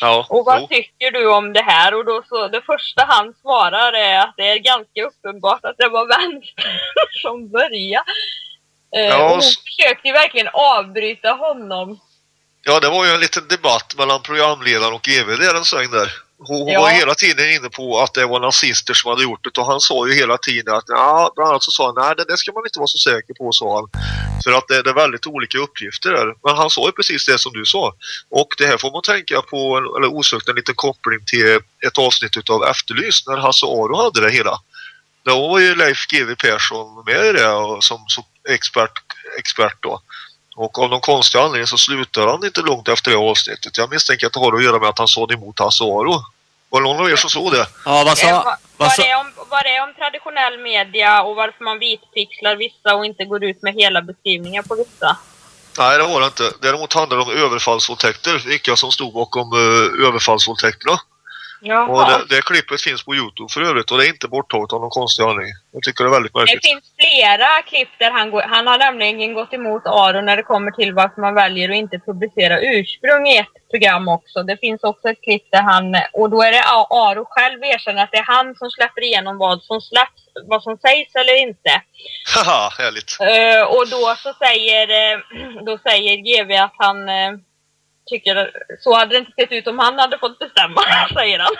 Ja. Och vad jo. tycker du om det här? Och då så, det första han svarar är att det är ganska uppenbart att det var vänster som började. Eh, Ja, och hon försökte ju verkligen avbryta honom. Ja, det var ju en liten debatt mellan programledaren och GV där en sväng där. Hon, Ja. var hela tiden inne på att det var nazister som hade gjort det och han sa ju hela tiden att ja, bland annat så sa han nej det, det ska man inte vara så säker på sa han. För att det, det är väldigt olika uppgifter där. Men han sa ju precis det som du sa. Och det här får man tänka på, eller osökt en liten koppling till ett avsnitt utav Efterlyst när Hasse Aro hade det hela. Då var ju Leif GW Persson med i det och som, som expert, expert då. Och av någon konstig anledning så slutar han inte långt efter det avsnittet. Jag misstänker att det har att göra med att han såg emot Hasse Aro. Var det någon av er som såg det? Ja, vad Eh, sa... vad, Vad vad, sa det är om, vad det är om traditionell media och varför man vitpixlar vissa och inte går ut med hela beskrivningar på vissa. Nej, det var det inte. Däremot handlar det om överfallsvåldtäkter. Vilka som stod bakom uh, överfallsvåldtäkterna. Och Jaha. det, det klippet finns på Youtube för övrigt och det är inte borttaget av någon konstig anledning. Jag tycker det är väldigt Det märkligt. finns flera klipp där han, går, han har nämligen gått emot Aron när det kommer till varför man väljer att inte publicera ursprung i ett program också. Det finns också ett klipp där han, och då är det Aro själv erkänner att det är han som släpper igenom vad som släpps, vad som sägs eller inte. Haha, härligt. Eh, och då så säger, eh, då säger GV att han eh, tycker så hade det inte sett ut om han hade fått bestämma, säger han.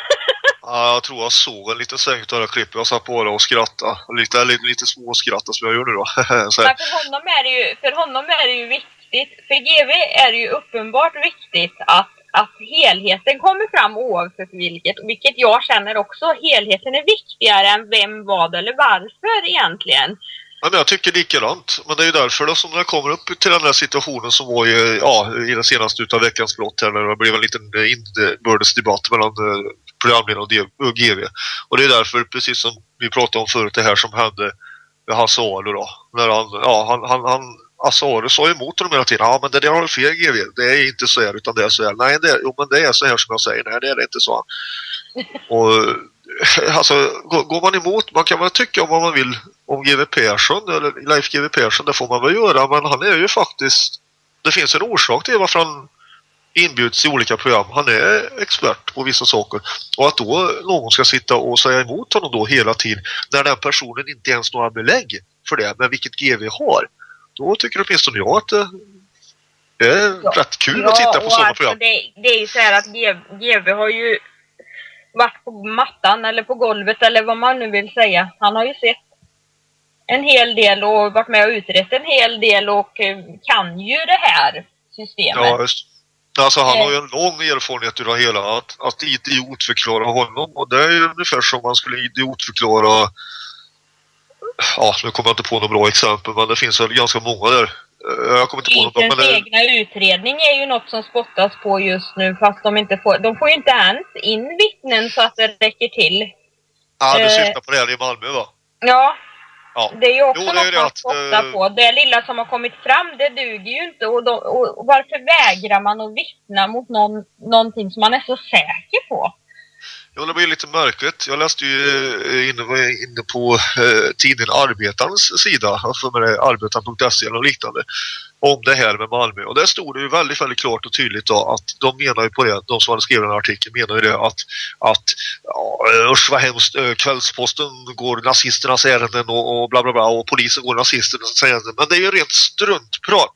Ja, jag tror jag såg en liten sväng av det klippet. Jag satt bara och skrattade. Lite, lite, lite småskratta som jag gör nu då. Men för honom, är det ju, för honom är det ju viktigt, för GV är det ju uppenbart viktigt att, att helheten kommer fram oavsett vilket. Vilket jag känner också, helheten är viktigare än vem, vad eller varför egentligen. Ja, men jag tycker likadant. Men det är ju därför då som när jag kommer upp till den här situationen som var i, ja, i den senaste utav veckans brott här när det blev en liten eh, inbördesdebatt mellan eh, programledaren och GV. Och det är därför, precis som vi pratade om förut, det här som hände med Hasse Aro då. När han, ja, han, han, han Hasse Aro sa emot honom hela tiden. Ja, men det där har du fel GV. Det är inte så här, utan det är så här. Nej, det är, jo, men det är så här som jag säger. Nej, det är det inte så. Och alltså, går, går man emot, man kan väl tycka om vad man vill om GW Persson, eller Leif GW Persson, det får man väl göra, men han är ju faktiskt, det finns en orsak till varför han inbjuds i olika program. Han är expert på vissa saker. Och att då någon ska sitta och säga emot honom då hela tiden, när den personen inte ens har belägg för det, men vilket GV har, då tycker åtminstone jag att det är Ja. rätt kul att titta på sådana alltså program. Det, det är ju så här att GV har ju varit på mattan eller på golvet eller vad man nu vill säga. Han har ju sett en hel del och varit med och utrett en hel del och eh, kan ju det här systemet. Ja, just. Alltså han Eh. har ju en lång erfarenhet av hela att, att idiotförklara honom och det är ju ungefär som man skulle idiotförklara Ja, nu kommer jag inte på några bra exempel men det finns väl ganska många där. Eh, Jag kommer inte på något bra men det, egna utredning är ju något som spottas på just nu fast de inte får, de får ju inte ens in vittnen så att det räcker till. ja, du eh. syftar på det här i Malmö va? Ja, Ja. det är ju också Jo, det något det man att, spottar eh, på. Det lilla som har kommit fram, det duger ju inte. Och, då, och, varför vägrar man att vittna mot någon, någonting som man är så säker på? Jo, det blir lite märkligt. Jag läste ju eh, inne, inne på eh, tidningen Arbetarens sida, med det, arbetaren.se eller liknande, om det här med Malmö. Och där stod det ju väldigt, väldigt klart och tydligt då att de menar ju på det, de som hade skrivit den här artikeln menar ju det att, att ja, usch vad hemskt, eh, kvällsposten går nazisternas ärenden och, och bla bla bla och polisen går nazisternas ärenden. Men det är ju rent struntprat.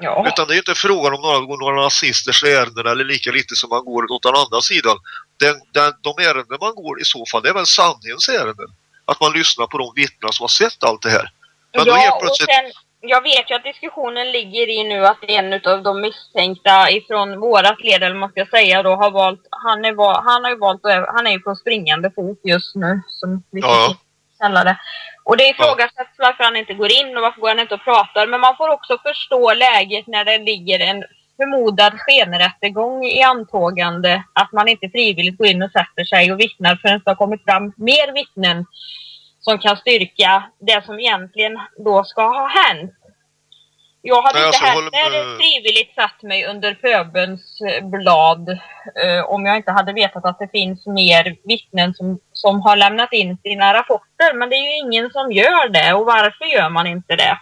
Ja. Utan det är ju inte frågan om några, några nazisters ärenden eller lika lite som man går åt den andra sidan. Den, den, de ärenden man går i så fall, det är väl sanningens ärenden. Att man lyssnar på de vittnen som har sett allt det här. Men då ja, helt och plötsligt... sen, jag vet ju att diskussionen ligger i nu att en av de misstänkta ifrån vårat led, eller man ska säga då, har valt, han, är, han har ju valt, han är ju på springande fot just nu, som vi Ja. kalla det. Och det ifrågasätts varför han inte går in och varför går han inte och pratar. Men man får också förstå läget när det ligger en förmodad skenrättegång i antågande. Att man inte frivilligt går in och sätter sig och vittnar förrän det har kommit fram mer vittnen som kan styrka det som egentligen då ska ha hänt. Jag hade Nej, inte alltså, heller frivilligt satt mig under pöbelns eh, blad eh, om jag inte hade vetat att det finns mer vittnen som, som har lämnat in sina rapporter. Men det är ju ingen som gör det och varför gör man inte det?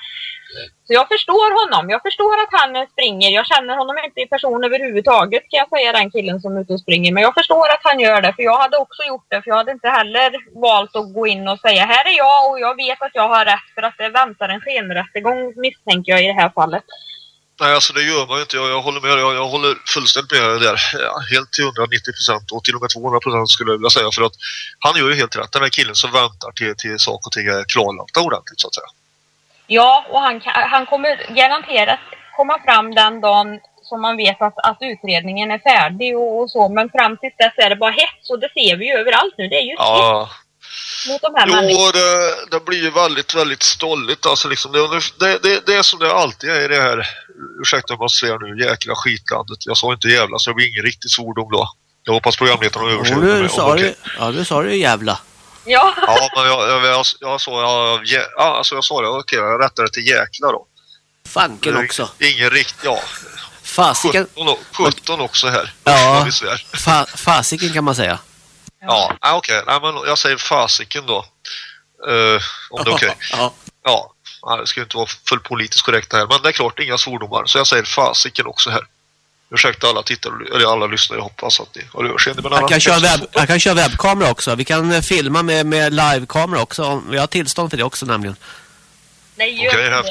Så jag förstår honom. Jag förstår att han springer. Jag känner honom inte i person överhuvudtaget kan jag säga den killen som är ute och springer. Men jag förstår att han gör det för jag hade också gjort det. För jag hade inte heller valt att gå in och säga här är jag och jag vet att jag har rätt för att det väntar en skenrättegång misstänker jag i det här fallet. Nej, alltså det gör man ju inte. Jag, jag håller med. Jag, jag håller fullständigt med dig där. Ja, helt till 190 procent och till och med 200 procent skulle jag vilja säga. För att han gör ju helt rätt. Den här killen som väntar till, till saker och ting är klarlagda ordentligt så att säga. Ja, och han, han kommer garanterat komma fram den dagen som man vet att, att utredningen är färdig och, och så. Men fram till dess är det bara hets och det ser vi ju överallt nu. Det är ju Ja, mot de här människorna. Jo, det, det blir ju väldigt, väldigt stolligt. Alltså liksom, det, det, det, det är som det alltid är i det här, ursäkta om jag säger nu, jäkla skitlandet. Jag sa inte jävla så det blir ingen riktig svordom då. Jag hoppas programledaren Och med du sa det, ja, du sa det jävla. Ja. Ja, men jag, jag, jag, jag jag, ja, alltså jag sa det, okej, jag rättade till jäkla då. Fanken också. Ingen rikt, ja. Fasiken. 17, o- 17 också här. Ja. Fa, fasiken kan man säga. Ja, ah, okej. Nej, men jag säger fasiken då. Eh, om det är okej. Ja. Ja, ja, det ska inte vara fullt politiskt korrekt här. Men det är klart, inga svordomar. Så jag säger fasiken också här. Ursäkta alla tittare, eller alla lyssnare. Jag hoppas att ni har överseende med Jag kan, köra webb, jag kan köra webbkamera också. Vi kan eh, filma med, med livekamera också. Vi har tillstånd för det också nämligen. Nej, gör Okej, inte.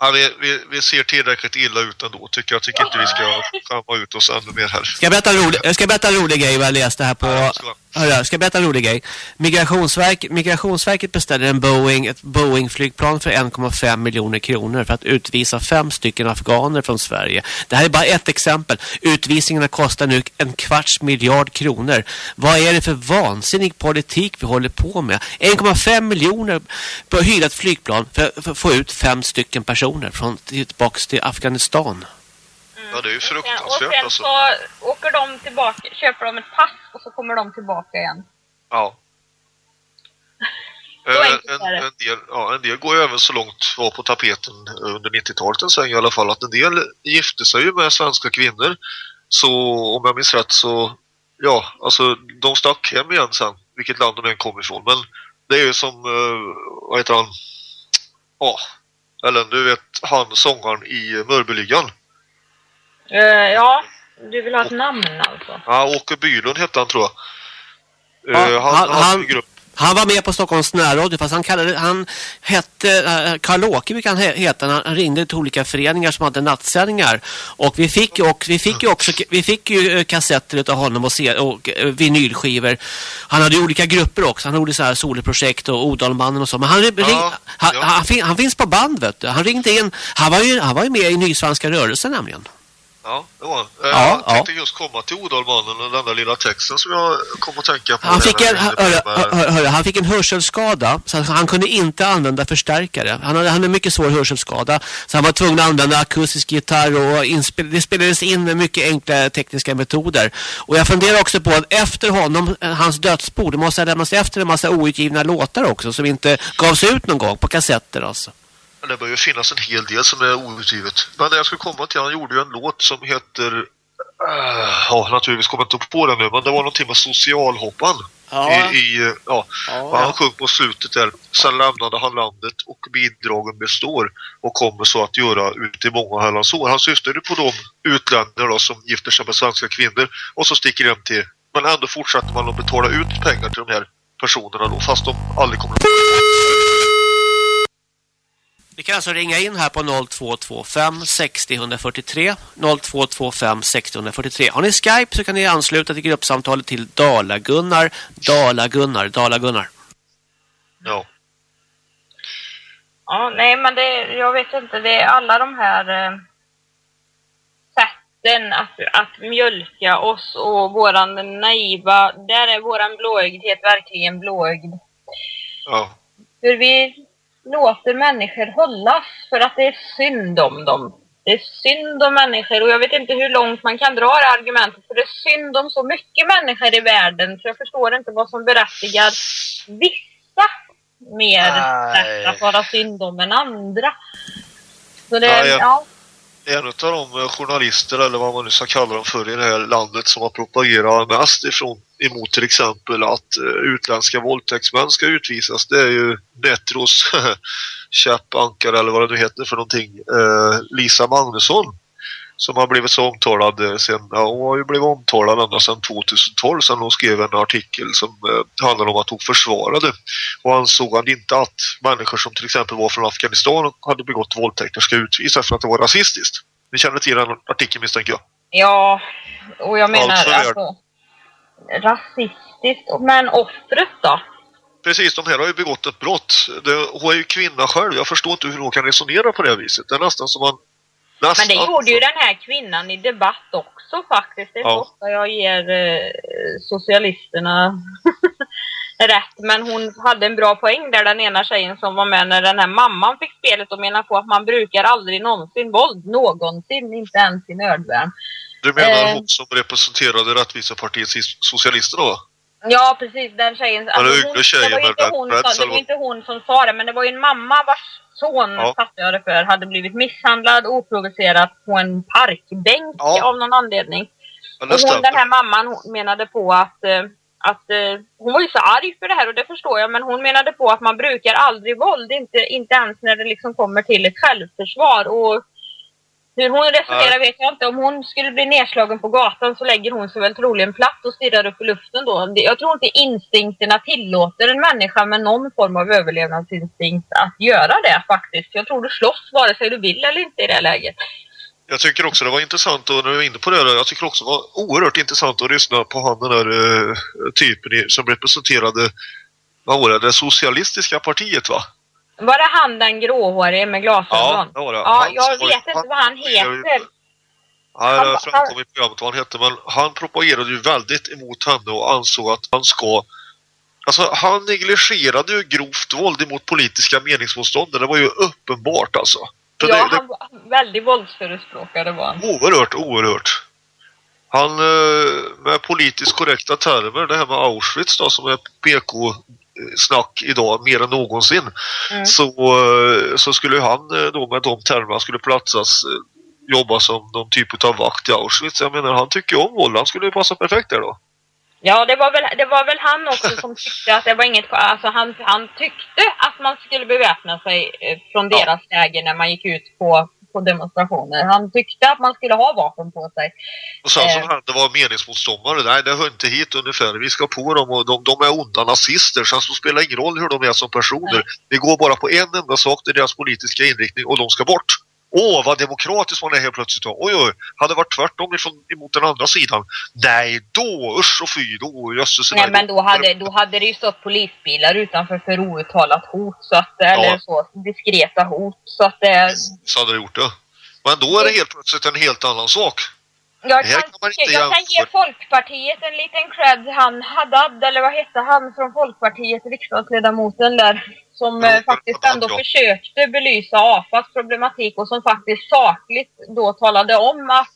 Ja, vi, vi, vi ser tillräckligt illa ut ändå. Tycker jag tycker inte vi ska skämma ut oss ännu mer här. Ska jag berätta en rolig, jag ska berätta en rolig grej vad jag läste här på... Ja, jag ska. Jag berätta en rolig grej. Migrationsverk, Migrationsverket beställde en Boeing, ett Boeing-flygplan för 1,5 miljoner kronor för att utvisa fem stycken afghaner från Sverige. Det här är bara ett exempel. Utvisningarna kostar nu en kvarts miljard kronor. Vad är det för vansinnig politik vi håller på med? 1,5 miljoner på att hyra ett flygplan för, för att få ut fem stycken personer från tillbaka till Afghanistan. Ja, det är ju Och sen, och fruktansvärt sen alltså. så åker de tillbaka, köper de ett pass och så kommer de tillbaka igen. Ja. Eh, en, det. en, del, ja, en del går ju även så långt var på tapeten under 90-talet en sväng i alla fall att en del gifte sig ju med svenska kvinnor. Så om jag minns rätt så ja, alltså de stack hem igen sen, vilket land de än kom ifrån. Men det är ju som, uh, vad heter han? Ja, eller du vet han sångaren i Mörbyligan. Eh, ja, du vill ha ett namn alltså? Ja, Åke Bylund hette han tror jag. Ja, Eh, han- han, han- Han var med på Stockholms närradio fast han kallade han hette äh, Karl-Åke brukar han he- heta han, han ringde till olika föreningar som hade nattsändningar och vi fick ju och vi fick ju också vi fick ju eh, kassetter utav honom och, se, och eh, vinylskivor. Han hade ju olika grupper också. Han gjorde så här soloprojekt och Odalmannen och så. Men han, ring, Ja, han, ja. han, fin, han finns på band vet du. Han ringde in. Han var ju han var ju med i Nysvenska rörelsen nämligen. Ja, det var. Eh, Ja, jag tänkte just komma till Odalmannen och den där lilla texten som jag kom att tänka på. Han fick, en, jag hör, ringde på hör, med- hör, hör, han fick en hörselskada så han, kunde inte använda förstärkare. Han hade, han hade mycket svår hörselskada så han var tvungen att använda akustisk gitarr och inspel, det spelades in med mycket enkla tekniska metoder. Och jag funderar också på att efter honom, eh, hans dödsbo, det måste ha lämnats efter en massa outgivna låtar också som inte gavs ut någon gång på kassetter alltså. Det bör ju finnas en hel del som är outgivet. Men det jag skulle komma till, han gjorde ju en låt som heter... Uh, ja, naturligtvis kommer jag inte på den nu, men det var någonting med socialhoppan. Ja. I, i, eh, ja. Ja, han sjöng på slutet där. Sen lämnade han landet och bidragen består och kommer så att göra ut i många herrans år. Han syftade på de utlänningar då, som gifter sig med svenska kvinnor och så sticker hem till Men ändå fortsätter man att betala ut pengar till de här personerna då, fast de aldrig kommer att... Vi kan alltså ringa in här på 0225 60 143 0225 60 143. Har ni Skype så kan ni ansluta till gruppsamtalet till Dala-Gunnar, Dala-Gunnar, Dala-Gunnar. Ja. Ja, nej men det, jag vet inte, det är alla de här eh, sätten att, att mjölka oss och våran naiva, där är våran blåögdhet verkligen blåögd. Ja. Hur vi låter människor hållas för att det är synd om dem. Det är synd om människor och jag vet inte hur långt man kan dra det argumentet för det är synd om så mycket människor i världen så jag förstår inte vad som berättigar vissa mer Nej. att vara synd om än andra. Så det, Ja, jag- ja. En av de eh, journalister, eller vad man nu ska kalla dem för i det här landet, som har propagerat mest ifrån, emot till exempel att eh, utländska våldtäktsmän ska utvisas, det är ju Netros käppankare eller vad det nu heter för någonting, eh, Lisa Magnusson. Som har blivit så omtalad eh, sen, ja, hon har ju blivit omtalad ända sedan 2012 sedan hon skrev en artikel som eh, handlar om att hon försvarade och ansåg han inte att människor som till exempel var från Afghanistan och hade begått våldtäkter ska utvisas för att det var rasistiskt. Ni känner till den artikeln misstänker jag. ja, och jag menar Allt för alltså rasistiskt. Men offret då? Precis, de här har ju begått ett brott. Hon är ju kvinna själv. Jag förstår inte hur hon kan resonera på det viset. Det är nästan som man... Nästan, Men det gjorde ju den här kvinnan i debatt också faktiskt. Det är Ja. ofta jag ger eh, socialisterna rätt. Men hon hade en bra poäng där, den ena tjejen som var med när den här mamman fick spelet och menar på att man brukar aldrig någonsin våld. Någonsin, inte ens i nödvärn. Du menar eh. hon som representerade Rättvisepartiets Socialister då? Ja, precis. Den tjejen. Alltså, hon, det var ju inte hon, rätt, som, det var inte hon som sa det, men det var ju en mamma vars son, Ja. fattar jag det för, hade blivit misshandlad oprovocerat på en parkbänk Ja. av någon anledning. Ja, Och hon, den här mamman menade på att, eh, att eh, hon var ju så arg för det här och det förstår jag, men hon menade på att man brukar aldrig våld, inte, inte ens när det liksom kommer till ett självförsvar. Och hur hon resonerar vet jag inte. Om hon skulle bli nedslagen på gatan så lägger hon sig väl troligen platt och stirrar upp i luften då. Jag tror inte instinkterna tillåter en människa med någon form av överlevnadsinstinkt att göra det faktiskt. Jag tror du slåss vare sig du vill eller inte i det läget. Jag tycker också det var intressant, och när du är inne på det där, jag tycker också det var oerhört intressant att lyssna på han den där eh, typen som representerade, vad var det, det socialistiska partiet va? Var det han den gråhårige med glasögon? det var det. Ja, Han jag vet inte vad han heter. Ja, Han- det framkom i programmet vad han hette, men han propagerade ju väldigt emot henne och ansåg att han ska... Alltså, han negligerade ju grovt våld emot politiska meningsmotståndare. Det var ju uppenbart alltså. För Ja, det, han var väldigt våldsförespråkare var han. Oerhört, oerhört. Han, eh, med politiskt korrekta termer, det här med Auschwitz då, som är PK-snack idag mer än någonsin, Mm. så, eh, så skulle han eh, då med de termerna skulle platsas eh, jobba som någon typ av vakt i Auschwitz. Jag menar, han tycker om våld. Han skulle ju passa perfekt där då. Ja, det var, väl, det var väl han också som tyckte att det var inget... Alltså han, han tyckte att man skulle beväpna sig från Ja. deras läger när man gick ut på, på demonstrationer. Han tyckte att man skulle ha vapen på sig. Och sen som Eh. hände var meningsmotståndare. Nej, det hör inte hit ungefär. Vi ska på dem och de, de är onda nazister. Sen så spelar det ingen roll hur de är som personer. Det går bara på en enda sak, det är deras politiska inriktning och de ska bort. Åh, vad demokratisk man är helt plötsligt. Oj, oj, hade det varit tvärtom ifrån, emot den andra sidan. Nej, då, usch och fy, då, jösses. Nej, men då hade, då hade det ju stått polisbilar utanför för outtalat hot. Så att, eller så, diskreta hot. Så att det... Så hade det gjort det. Men då är det helt plötsligt en helt annan sak. Jag kan, jag kan ge. Folkpartiet en liten cred. Han Haddad, eller vad hette han från Folkpartiet, riksdagsledamoten där, som Ja, eh, faktiskt ändå ja. försökte belysa AFAs problematik och som faktiskt sakligt då talade om att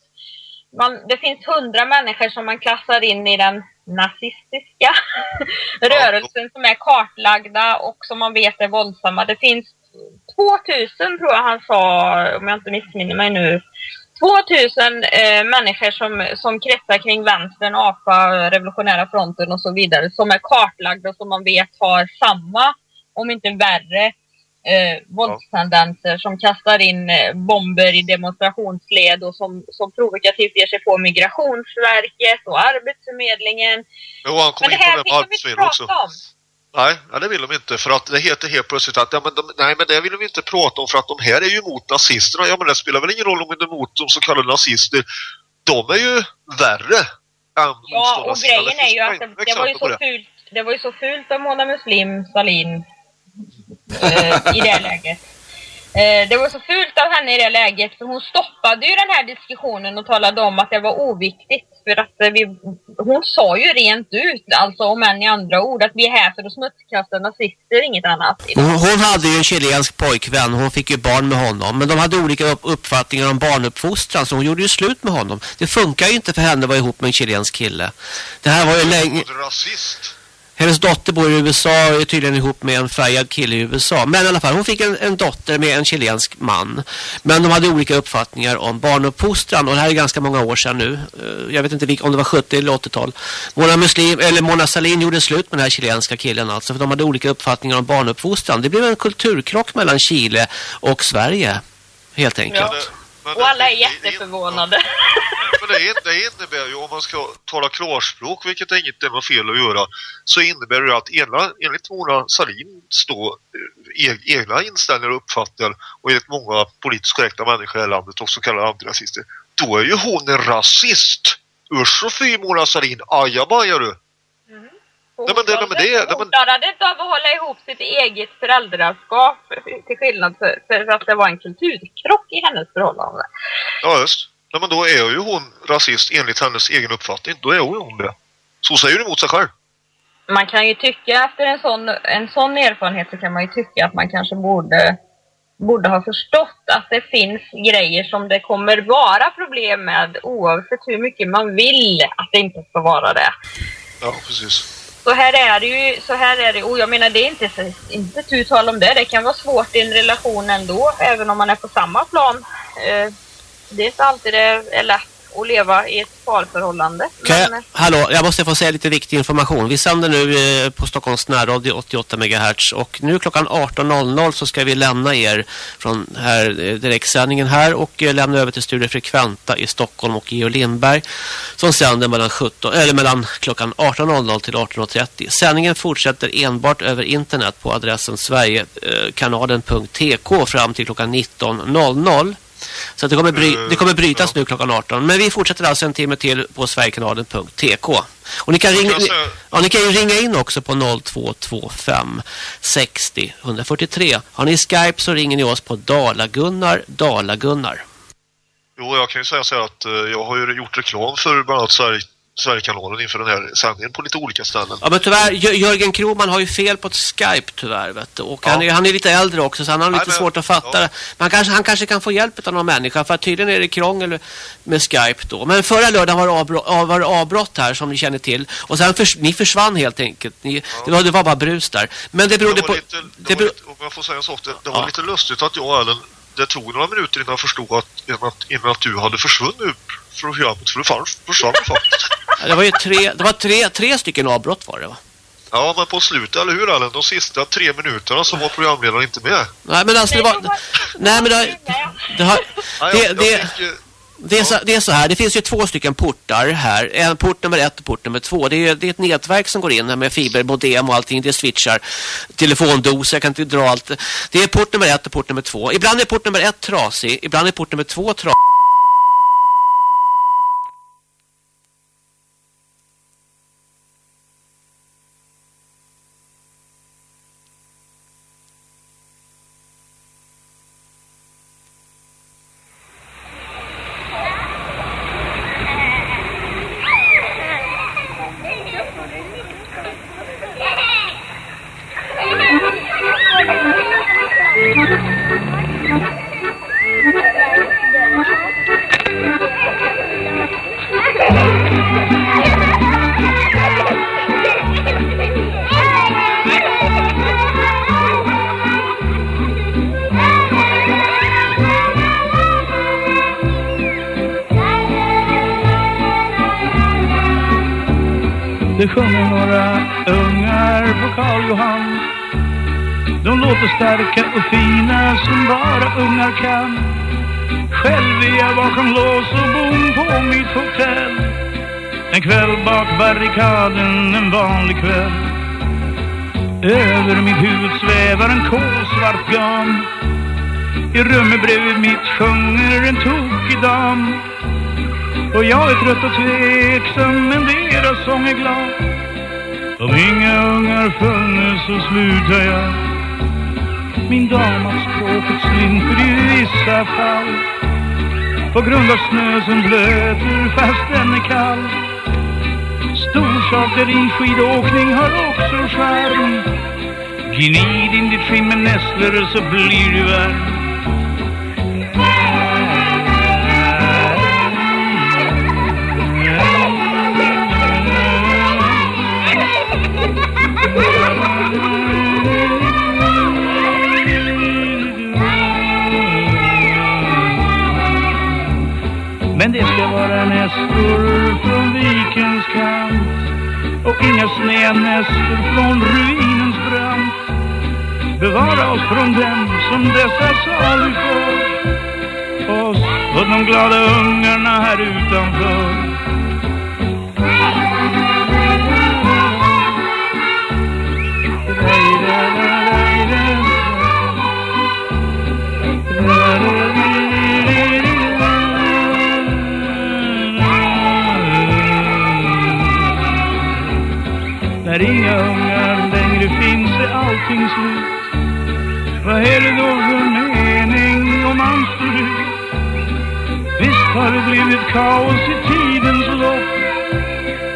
man, det finns hundra människor som man klassar in i den nazistiska rörelsen som är kartlagda och som man vet är våldsamma. Det finns 2000 tror jag han sa, om jag inte missminner mig nu, 2000 eh, människor som, som kretsar kring vänstern, AFA, Revolutionära fronten och så vidare som är kartlagda och som man vet har samma, om inte värre, eh, våldstendenser som kastar in eh, bomber i demonstrationsled och som, som provokativt ger sig på Migrationsverket och Arbetsförmedlingen. Jo, han kom Men det in på här det vill med de inte också. prata om. Nej, ja, det vill de inte. För att det heter helt plötsligt att ja, men de, nej, men det vill de inte prata om för att de här är ju emot nazisterna. Ja, men det spelar väl ingen roll om de är emot de så kallade nazister. De är ju värre än Ja, och grejen är ju att det, det var ju på så fult. Det var ju så fult av Mona Muslim Salin i det läget. Eh, det var så fult av henne i det läget för hon stoppade ju den här diskussionen och talade om att det var oviktigt. För att eh, vi, hon sa ju rent ut, alltså om än i andra ord, att vi är här för att smutskasta nazister, inget annat. Hon, hon hade ju en chilensk pojkvän, hon fick ju barn med honom. Men de hade olika upp, uppfattningar om barnuppfostran så hon gjorde ju slut med honom. Det funkar ju inte för henne att vara ihop med en chilensk kille. Det här var ju länge... det. Rasist. Hennes dotter bor i USA och är tydligen ihop med en färgad kille i USA. Men i alla fall, hon fick en, en dotter med en chilensk man. Men de hade olika uppfattningar om barnuppfostran. Och det här är ganska många år sedan nu. Eh, jag vet inte om det var 70 eller 80-tal. Mona, Muslim, eller Mona Salin gjorde slut med den här chilenska killen alltså. För de hade olika uppfattningar om barnuppfostran. Det blev en kulturkrock mellan Chile och Sverige. Helt enkelt. Ja. Men Och alla är jätteförvånade. Men det, det innebär ju, om man ska tala klarspråk, vilket är inget är fel att göra, så innebär det att ena, enligt Mona Salins då, eh, e- egna inställningar och uppfattningar och enligt många politiskt korrekta människor i landet och så kallade antirasister, då är ju hon en rasist. Usch och fy Mona Salin, ajabaja du. Nej, men det- nej, men det- Hon klarade inte av att hålla ihop sitt eget föräldraskap till skillnad för, för att det var en kulturkrock i hennes förhållande. Ja just. Nej, men då är ju hon rasist enligt hennes egen uppfattning. Då är hon det. Så säger hon emot sig själv. Man kan ju tycka efter en sån, en sån erfarenhet så kan man ju tycka att man kanske borde, borde ha förstått att det finns grejer som det kommer vara problem med oavsett hur mycket man vill att det inte ska vara det. Ja, precis. Så här är det ju, så här är det, och jag menar det är inte, inte tu tal om det, det kan vara svårt i en relation ändå, även om man är på samma plan. Eh, det är inte alltid det är lätt att leva i ett parförhållande. Men, jag, hallå, jag måste få säga lite viktig information. Vi sänder nu eh, på Stockholms närradio 88 MHz och nu klockan 18.00 så ska vi lämna er från här, eh, direktsändningen här och eh, lämna över till Studio Frekventa i Stockholm och Geo Lindberg som sänder mellan, 17, eller mellan klockan 18.00 till 18.30. Sändningen fortsätter enbart över internet på adressen sverigekanalen.tk fram till klockan 19.00. Så att det, kommer bry, det kommer brytas nu klockan 18. Men vi fortsätter alltså en timme till på sverigekanalen.tk. Och ni kan, ringa, ni, ja, ni kan ju ringa in också på 0225 60 143. Har ni Skype så ringer ni oss på Dala-Gunnar, Dala-Gunnar. Jo, jag kan ju säga så att eh, jag har ju gjort reklam för bland annat Sverige, Sverigekanalen inför den här sändningen på lite olika ställen. Ja men tyvärr, Jö- Jörgen Kroman har ju fel på ett Skype tyvärr vet du. Och han, Ja. är, han är lite äldre också så han har lite Nej, men- svårt att fatta ja. det. Men han kanske, han kanske kan få hjälp av någon människa för tydligen är det krångel med Skype då. Men förra lördagen var det avbrott, av, var det avbrott här som ni känner till. Och sen förs, ni försvann helt enkelt. Ni, det, var, det var bara brus där. Men det berodde det på... lite, det det beror, lite, om jag får säga sak, det, det Ja. var lite lustigt att jag och Ellen, det tog några minuter innan jag förstod att, innan, att, innan att du hade försvunnit från programmet, för du fanns, försvann faktiskt. det var ju tre, det var tre, tre stycken avbrott var det va? Ja, men på slutet, eller hur Ellen? De sista tre minuterna så var programledaren inte med. Nej men alltså det var... Nej men det, det har... Det, det, eh, Det är, så, det är så här, det finns ju två stycken portar här. En port nummer ett och port nummer två. Det är, det är ett nätverk som går in här med fibermodem och allting. Det är switchar, telefondoser, jag kan inte dra allt. Det är port nummer ett och port nummer två. Ibland är port nummer ett trasig, ibland är port nummer två trasig. I rummet bredvid mitt sjunger en tokig dam. Och jag är trött och tveksam, men deras sång är glad. Om inga ungar funnes så slutar jag. Min dam att språket slinter i vissa fall. På grund av snö som blöter fast den är kall. Storsaker i skidåkning har också charm. Gnid in ditt skinn med nässlor så blir du varm. Men det ska vara nästor från vikens kant och inga snednästor från ruinens brant. Bevara oss från dem som dessa saluför oss och de glada ungarna här utanför. När inga ungar längre finns är allting slut. Vad är det då för mening om man står ut? Visst har det blivit kaos i tidens lopp.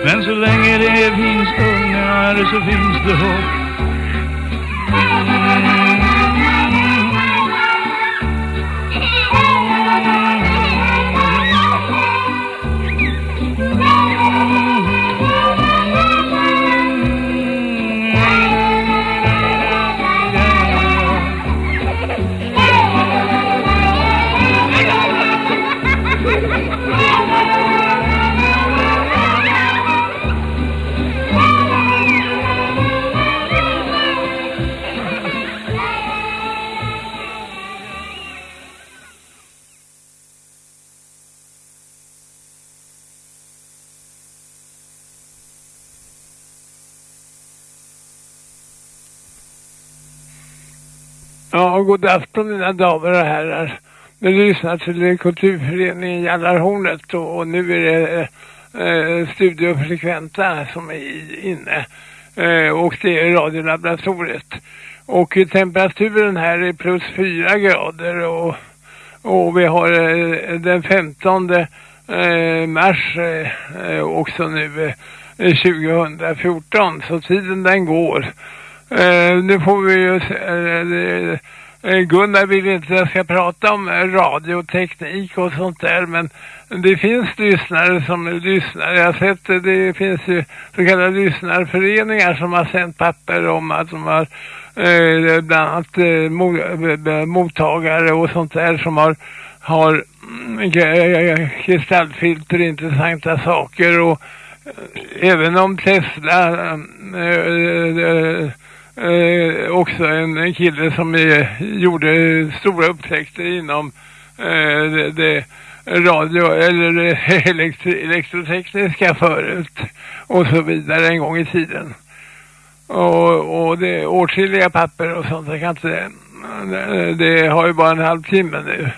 Men så länge det finns ungar så finns det hopp. God afton mina damer och herrar. Nu lyssnar till kulturföreningen Jallarhornet och, och nu är det eh, Studio Frekventa som är inne. Eh, och det är radiolaboratoriet. Och temperaturen här är plus fyra grader och, och vi har eh, den 15 eh, mars eh, också nu eh, 2014 så tiden den går. Eh, nu får vi ju se, eh, Eh, Gunnar vill inte att jag ska prata om eh, radioteknik och sånt där men det finns lyssnare som lyssnar. Jag har sett det, det finns ju så kallade lyssnarföreningar som har sänt papper om att de har eh, bland annat eh, mottagare och sånt där som har har mm, kristallfilter, intressanta saker och även om Tesla äh, äh, Eh, också en, en kille som är, gjorde stora upptäckter inom eh, det, det radio eller eh, elektri elektrotekniska förut och så vidare en gång i tiden. Och, och det är åtskilliga papper och sånt. Jag kan inte, det, eh, det har ju bara en halvtimme nu.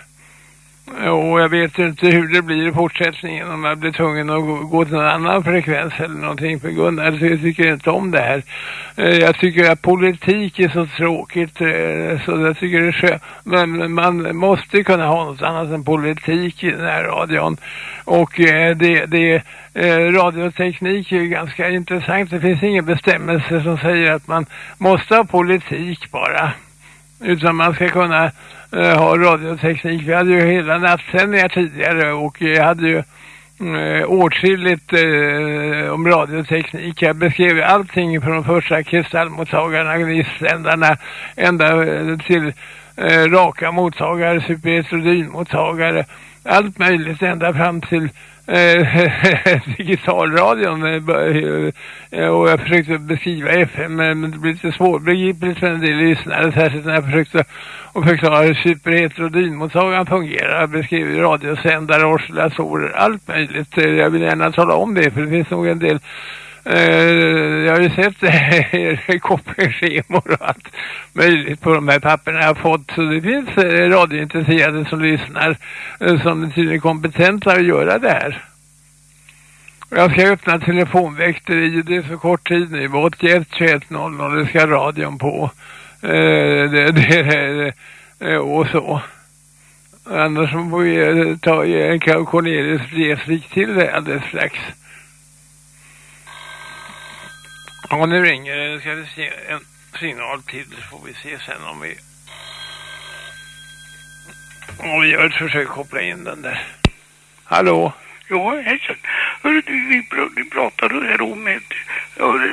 Och jag vet inte hur det blir i fortsättningen om jag blir tvungen att gå till någon annan frekvens eller någonting för Gunnar jag tycker inte om det här. Eh, jag tycker att politik är så tråkigt eh, så jag tycker det är skönt. Men man måste kunna ha något annat än politik i den här radion. Och eh, det, det radioteknik är ganska intressant. Det finns ingen bestämmelse som säger att man måste ha politik bara. Utan man ska kunna eh, ha radioteknik. Vi hade ju hela nattsändningar tidigare och jag hade ju eh, åtskilligt eh, om radioteknik. Jag beskrev allting från de första kristallmottagarna, gnistsändarna, ända eh, till eh, raka mottagare, superetrodinmottagare. Allt möjligt ända fram till eh, Eh, digitalradion eh, eh, och jag försökte beskriva FM men eh, men det blir lite svårbegripligt för en del lyssnare särskilt när jag försökte och förklara hur superheterodynmottagaren fungerar Jag beskriver radiosändare, oscillatorer, allt möjligt. Eh, Jag vill gärna tala om det för det finns nog en del Eh, jag har ju sett eh, och allt möjligt på de här papperna jag har fått. Så det finns eh, radiointresserade som lyssnar eh, som är tydligen kompetenta att göra det här. Jag ska öppna telefonväkteri, det är för kort tid nu, 81 21 00, det ska radion på. det, det, det, och så. Annars får vi ta en Cornelius Vreeswijk till det alldeles strax. Ja, nu ringer det. Nu ska vi se en signal till så får vi se sen om vi... Om vi gör ett försök koppla in den där. Hallå? Ja, hejsan. Hörru du, vi pr pratade här om ett,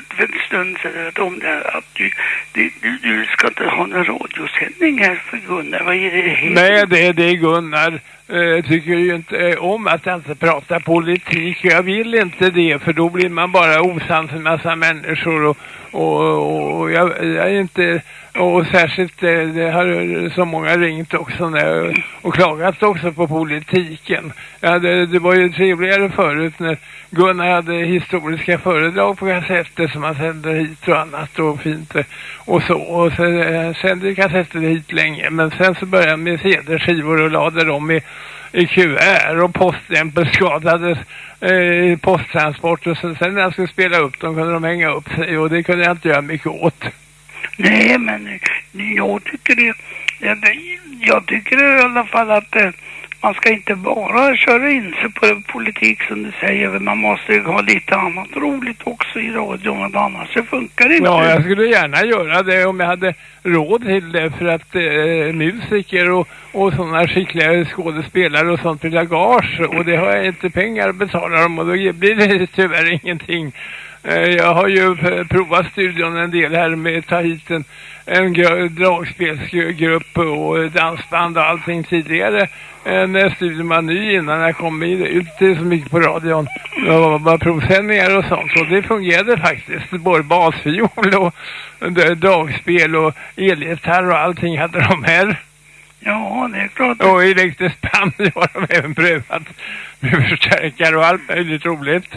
för en stund sedan om det här att du, du, du, ska inte ha någon radiosändning här för Gunnar. Vad är det heter? Nej, det, det är Gunnar. Eh, Jag tycker ju inte eh, om att jag inte politik. Jag vill inte det för då blir man bara osams med en massa människor och, och, och jag, jag är inte och särskilt eh, det har så många ringt också när, och klagat också på politiken. Ja, det, det var ju trevligare förut när Gunnar hade historiska föredrag på kassetter som han sände hit och annat och fint eh, och så. Och så eh, sände kassetter hit länge men sen så började han med CD-skivor och lade dem i i QR och poststämpel skadades eh, i posttransporten. Sen när jag skulle spela upp dem kunde de hänga upp sig och det kunde jag inte göra mycket åt. Nej, men eh, jag tycker det, ja, det jag tycker i alla fall att eh, man ska inte bara köra in sig på politik som du säger. Man måste ju ha lite annat roligt också i radion, annars så funkar det inte. Ja, jag skulle gärna göra det om jag hade råd till det för att eh, musiker och, och sådana skickliga skådespelare och sånt vill ha gage och det har jag inte pengar att betala dem och då blir det tyvärr ingenting. Eh, jag har ju eh, provat studion en del här med ta hit en, en gr- dragspelsgrupp och dansband och allting tidigare. Eh, När studion var ny innan jag kom ut till så mycket på radion. Det var bara provsändningar och sånt och det fungerade faktiskt. Både basfiol och dragspel och elgitarr och allting hade de här. Ja, det är klart. Och elektriskt band har de även prövat med förstärkare och allt möjligt roligt.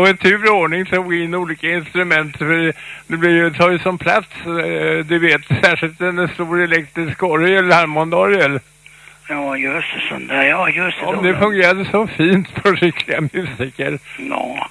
Och i tur och ordning tog in olika instrument för det blir ju, tar ju som plats, eh, du vet, särskilt en stor elektrisk orgel, harmondorgel. Ja, just det, sån där. Ja, just det. Om det fungerade så fint på skickliga musiker. Ja,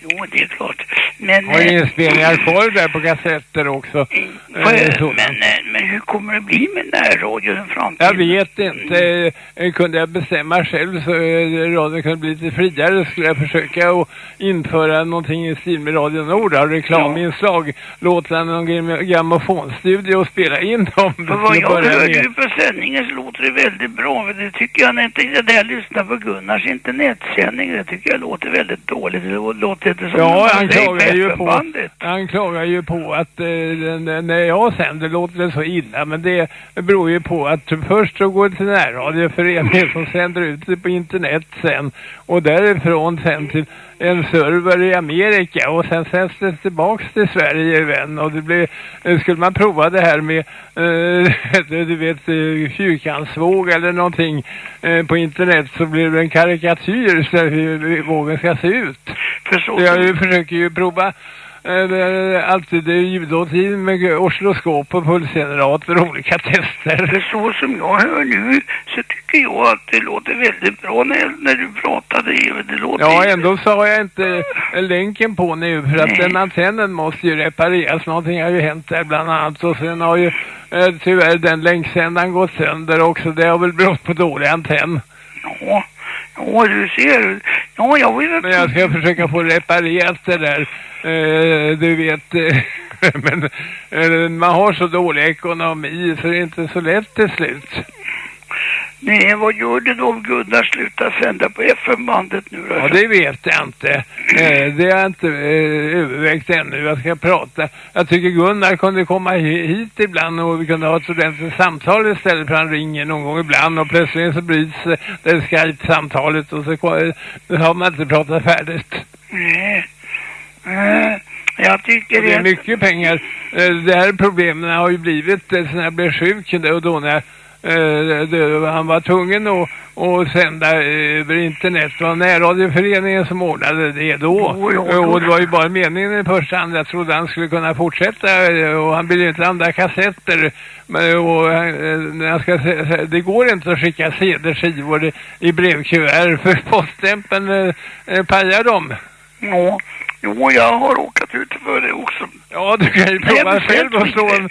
jo, det är klart. Men... Och eh, inspelningar kvar där på kassetter också. Eh, jag- sådant. men, eh, men hur kommer det bli med närradion i framtiden? Jag vet inte. Eh, Kunde jag bestämma själv så eh, radion kunde bli lite friare skulle jag försöka att införa någonting i stil med Radio Nord. Reklaminslag. Låta någon grammofonstudio och spela in dem. För vad jag hörde med. på sändningen så låter det väldigt bra. Men det tycker jag inte, det jag lyssnar på Gunnars internetsändning, det tycker jag låter väldigt dåligt. Det lå- låter inte som Ja, han klagar, ju på, han klagar ju på att eh, när jag sänder låter det så illa. Men det beror ju på att först så går det till närradioföreningen som sänder ut det på internet sen. Och därifrån sen till en server i Amerika och sen sänds det tillbaks till Sverige igen. Och det blir, eh, skulle man prova det här med, eh, du vet, eh, fyrkantsvåg eller någonting eh, på internet så blir det en karikatyr så hur vågen ska se ut. För så Jag försöker ju prova alltid det är ljudåtid med oscilloskop och pulsgenerator och olika tester. För så som jag hör nu så tycker jag att det låter väldigt bra när, när du pratade. Det låter Ja, ändå så har jag inte länken på nu för att Nej. den antennen måste ju repareras. Någonting har ju hänt där bland annat och sen har ju eh, tyvärr den länksändaren gått sönder också. Det har väl berott på dålig antenn. Ja, ja du ser. Ja, jag vill Men jag ska försöka få reparerat det där. Eh, du vet, eh, men eh, man har så dålig ekonomi så det är inte så lätt till slut. Nej, vad gör du då om Gunnar slutar sända på FM-bandet nu då? Ja, det vet jag inte. Eh, det har jag inte eh, övervägt ännu. Jag ska prata. Jag tycker Gunnar kunde komma hi- hit ibland och vi kunde ha ett ordentligt samtal istället för han ringer någon gång ibland och plötsligt så bryts eh, det Skype-samtalet och så eh, har man inte pratat färdigt. Nej. Jag tycker Och det är mycket pengar. Det här problemen har ju blivit sen jag blev sjuk det- och då när eh, han var tvungen att, att sända över internet. Det var närradioföreningen som ordnade det då. Jo, jo, Eh, och jo. det var ju bara meningen i första hand. Jag trodde han skulle kunna fortsätta eh, och han ville ju inte använda kassetter. Men, och, eh, när jag ska, det går inte att skicka CD-skivor i, brevkuvert för poststämpeln eh, eh, pajar dem. Ja, jo, jag har råkat ut för det också. Ja, du kan ju prova själv att slå en,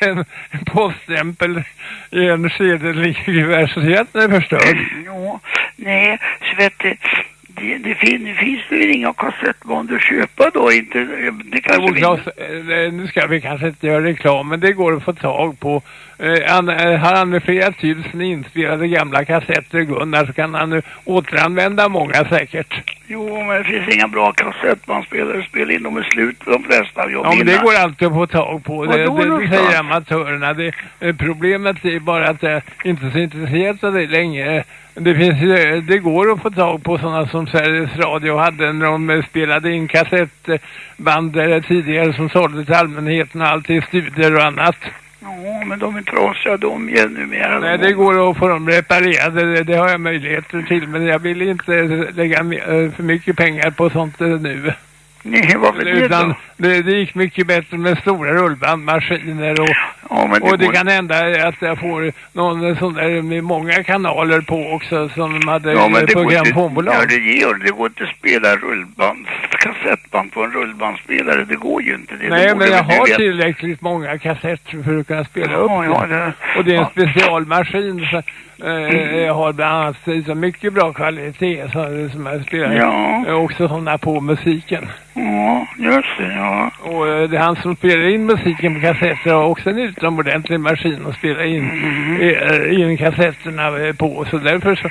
en, en poststämpel i en sedel i universiteten är förstörd. Ja, nej, Svette, det, det, fin, det finns väl inga kassettband att köpa då? Inte, det kanske Jo, Claes, eh, nu ska vi kanske inte göra reklam, men det går att få tag på. Eh, han, eh, har han med flera tusen inspelade gamla kassetter, Gunnar, så kan han nu återanvända många säkert. Jo, men det finns inga bra kassettbandspelare. Spela in dem är slut för de flesta av Ja, men det går alltid att få tag på. Det, Vadå det, det säger amatörerna. Det, eh, problemet är bara att jag inte är så intresserad av det längre. Det, finns, det går att få tag på sådana som Sveriges Radio hade när de spelade in kassettband tidigare som sålde till allmänheten och allt till studier och annat. Ja, men de är trasiga de igen numera. Nej, det går att få dem reparerade. Det, det har jag möjligheter till. Men jag vill inte lägga för mycket pengar på sånt nu. Nej, varför det Utan det, det gick mycket bättre med stora rullbandmaskiner och, Ja, det och det går- kan hända att jag får någon sån där med många kanaler på också som de hade Ja, men det grammofonbolag. ja, det, gör, det går inte att spela rullband, kassettband på en rullbandspelare. Det går ju inte. Det, Nej, det men jag har veta. tillräckligt många kassetter för att kunna spela upp Ja, ja, det. Och det är en ja. specialmaskin så, eh, jag har bland annat så mycket bra kvalitet så, som jag spelar. Ja. Eh, Också sådana på musiken. Ja, just det, ja. Och eh, det är han som spelar in musiken på kassetter har också en utomordentlig maskin att spela in, Mhm. eh, in kassetterna eh, på. Så därför så,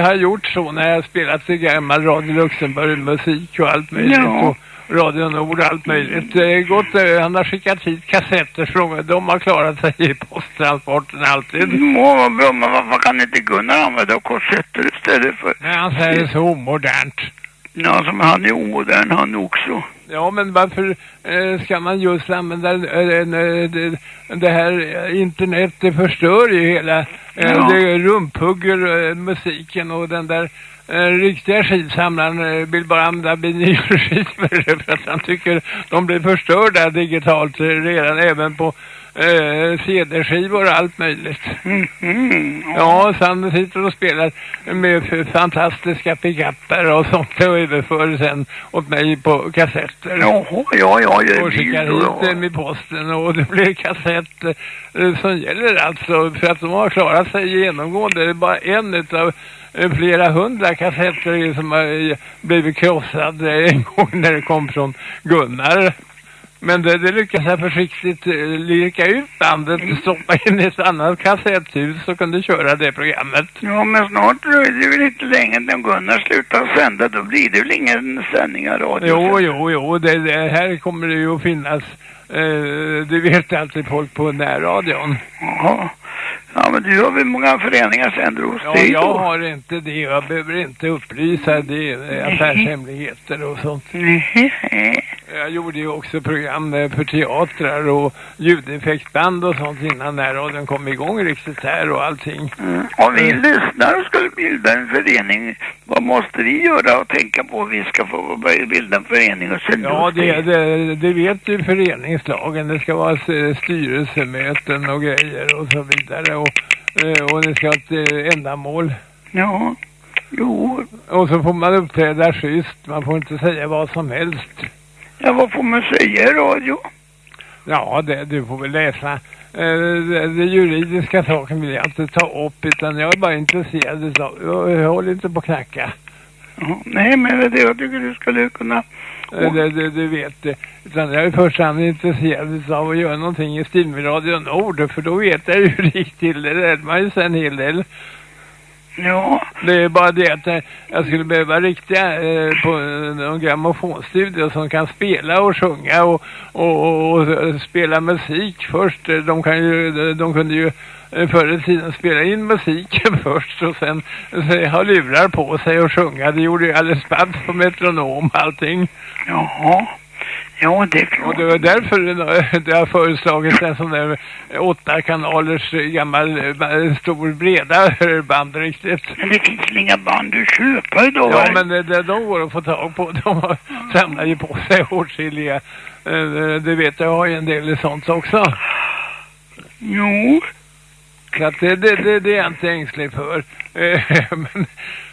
har jag gjort så när jag spelat till gammal Radio Luxemburg musik och allt möjligt. Ja. Och Radio Nord och allt möjligt. Eh, gott, eh, han har skickat hit kassetter från, de har klarat sig i posttransporten alltid. Ja, vad bra, men varför kan inte Gunnar använda kassetter istället för... Nej, han säger det är så omodernt. Ja, som han är omodern han också. Ja, men varför eh, ska man just använda eh, eh, det, det här eh, internet? Det förstör ju hela, eh, Ja. det rumphugger eh, musiken och den där eh, riktiga skivsamlaren eh, vill bara använda vinylskivor för att han tycker de blir förstörda digitalt eh, redan även på eh, CD-skivor och allt möjligt. Mhm, Ja, så han sitter och spelar med fantastiska pickuper och sånt och överför sen åt mig på kassetter. Jaha, ja, ja, det och skickar hit ja. dem i posten och det blir kassett eh, som gäller alltså för att de har klarat sig genomgående. Det är bara en utav flera hundra kassetter som har blivit krossad eh, en gång när det kom från Gunnar. Men det, det lyckas jag försiktigt eh, lirka ut bandet och stoppa in i ett annat kassetthus och kunde köra det programmet. Ja, men snart dröjer det väl inte länge när Gunnar slutar sända. Då blir det väl ingen sändning av radio. Jo, jo, jo, det, det här kommer det ju att finnas. Eh, det vet alltid folk på närradion. Jaha. Ja, men du har väl många föreningar sänder hos Ja, jag har inte det. Jag behöver inte upplysa. Det är affärshemligheter och sånt. Nej. Jag gjorde ju också program för teatrar och ljudeffektband och sånt innan närradion kom igång riktigt här och allting. Mm. Om vi lyssnar och skulle bilda en förening, vad måste vi göra och tänka på om vi ska få börja bilda en förening och sända Ja, det, det, det vet ju föreningslagen. Det ska vara styrelsemöten och grejer och så vidare. Och, eh, och det ska ha ett eh, ändamål. Ja, jo. Och så får man uppträda schysst. Man får inte säga vad som helst. Ja, vad får man säga i radio? Ja, det, du får väl läsa. Eh, det, det juridiska saken vill jag inte ta upp utan jag är bara intresserad av, jag, håller inte på att knacka. Ja, nej, men det jag tycker du skulle kunna... Eh, det, det, du vet det. Utan jag är första hand intresserad av att göra någonting i stil med Radio Nord för då vet jag ju det gick till. Det lärde man ju sen en hel del. Ja, Det är bara det att eh, jag skulle behöva riktiga eh, på eh, någon grammofonstudio som kan spela och sjunga och, och, och, och eh, spela musik först. De, kan ju, de kunde ju förr i tiden spela in musiken först och sen så, ha lurar på sig och sjunga. Det gjorde ju alldeles spads på metronom allting. jaha. Ja, det är Och klart. det var därför det, har föreslagits en sån där eh, åtta kanalers eh, gammal eh, stor breda band riktigt. Men det finns inga band att köpa idag? Ja, men det, det, de går att få tag på. De har, samlar ju på sig åtskilliga. Eh, Det vet jag har ju en del sånt också. Jo, så att det, det, det, det är jag inte ängslig för. Eh, men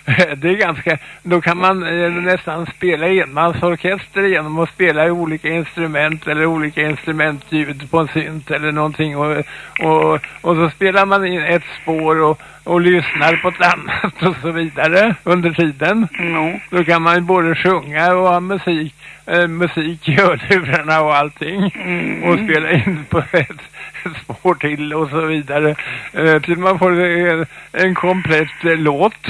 eh, det är ganska, då kan man eh, nästan spela enmansorkester genom att spela i olika instrument eller olika instrumentljud på en synt eller någonting och, och, och så spelar man in ett spår och, och lyssnar på ett annat och så vidare under tiden. jo. Då kan man ju både sjunga och ha musik, eh, musik i hörlurarna och allting. Mm. Och spela in på ett, ett spår till och så vidare. Eh, till man får en, en komplett eh, låt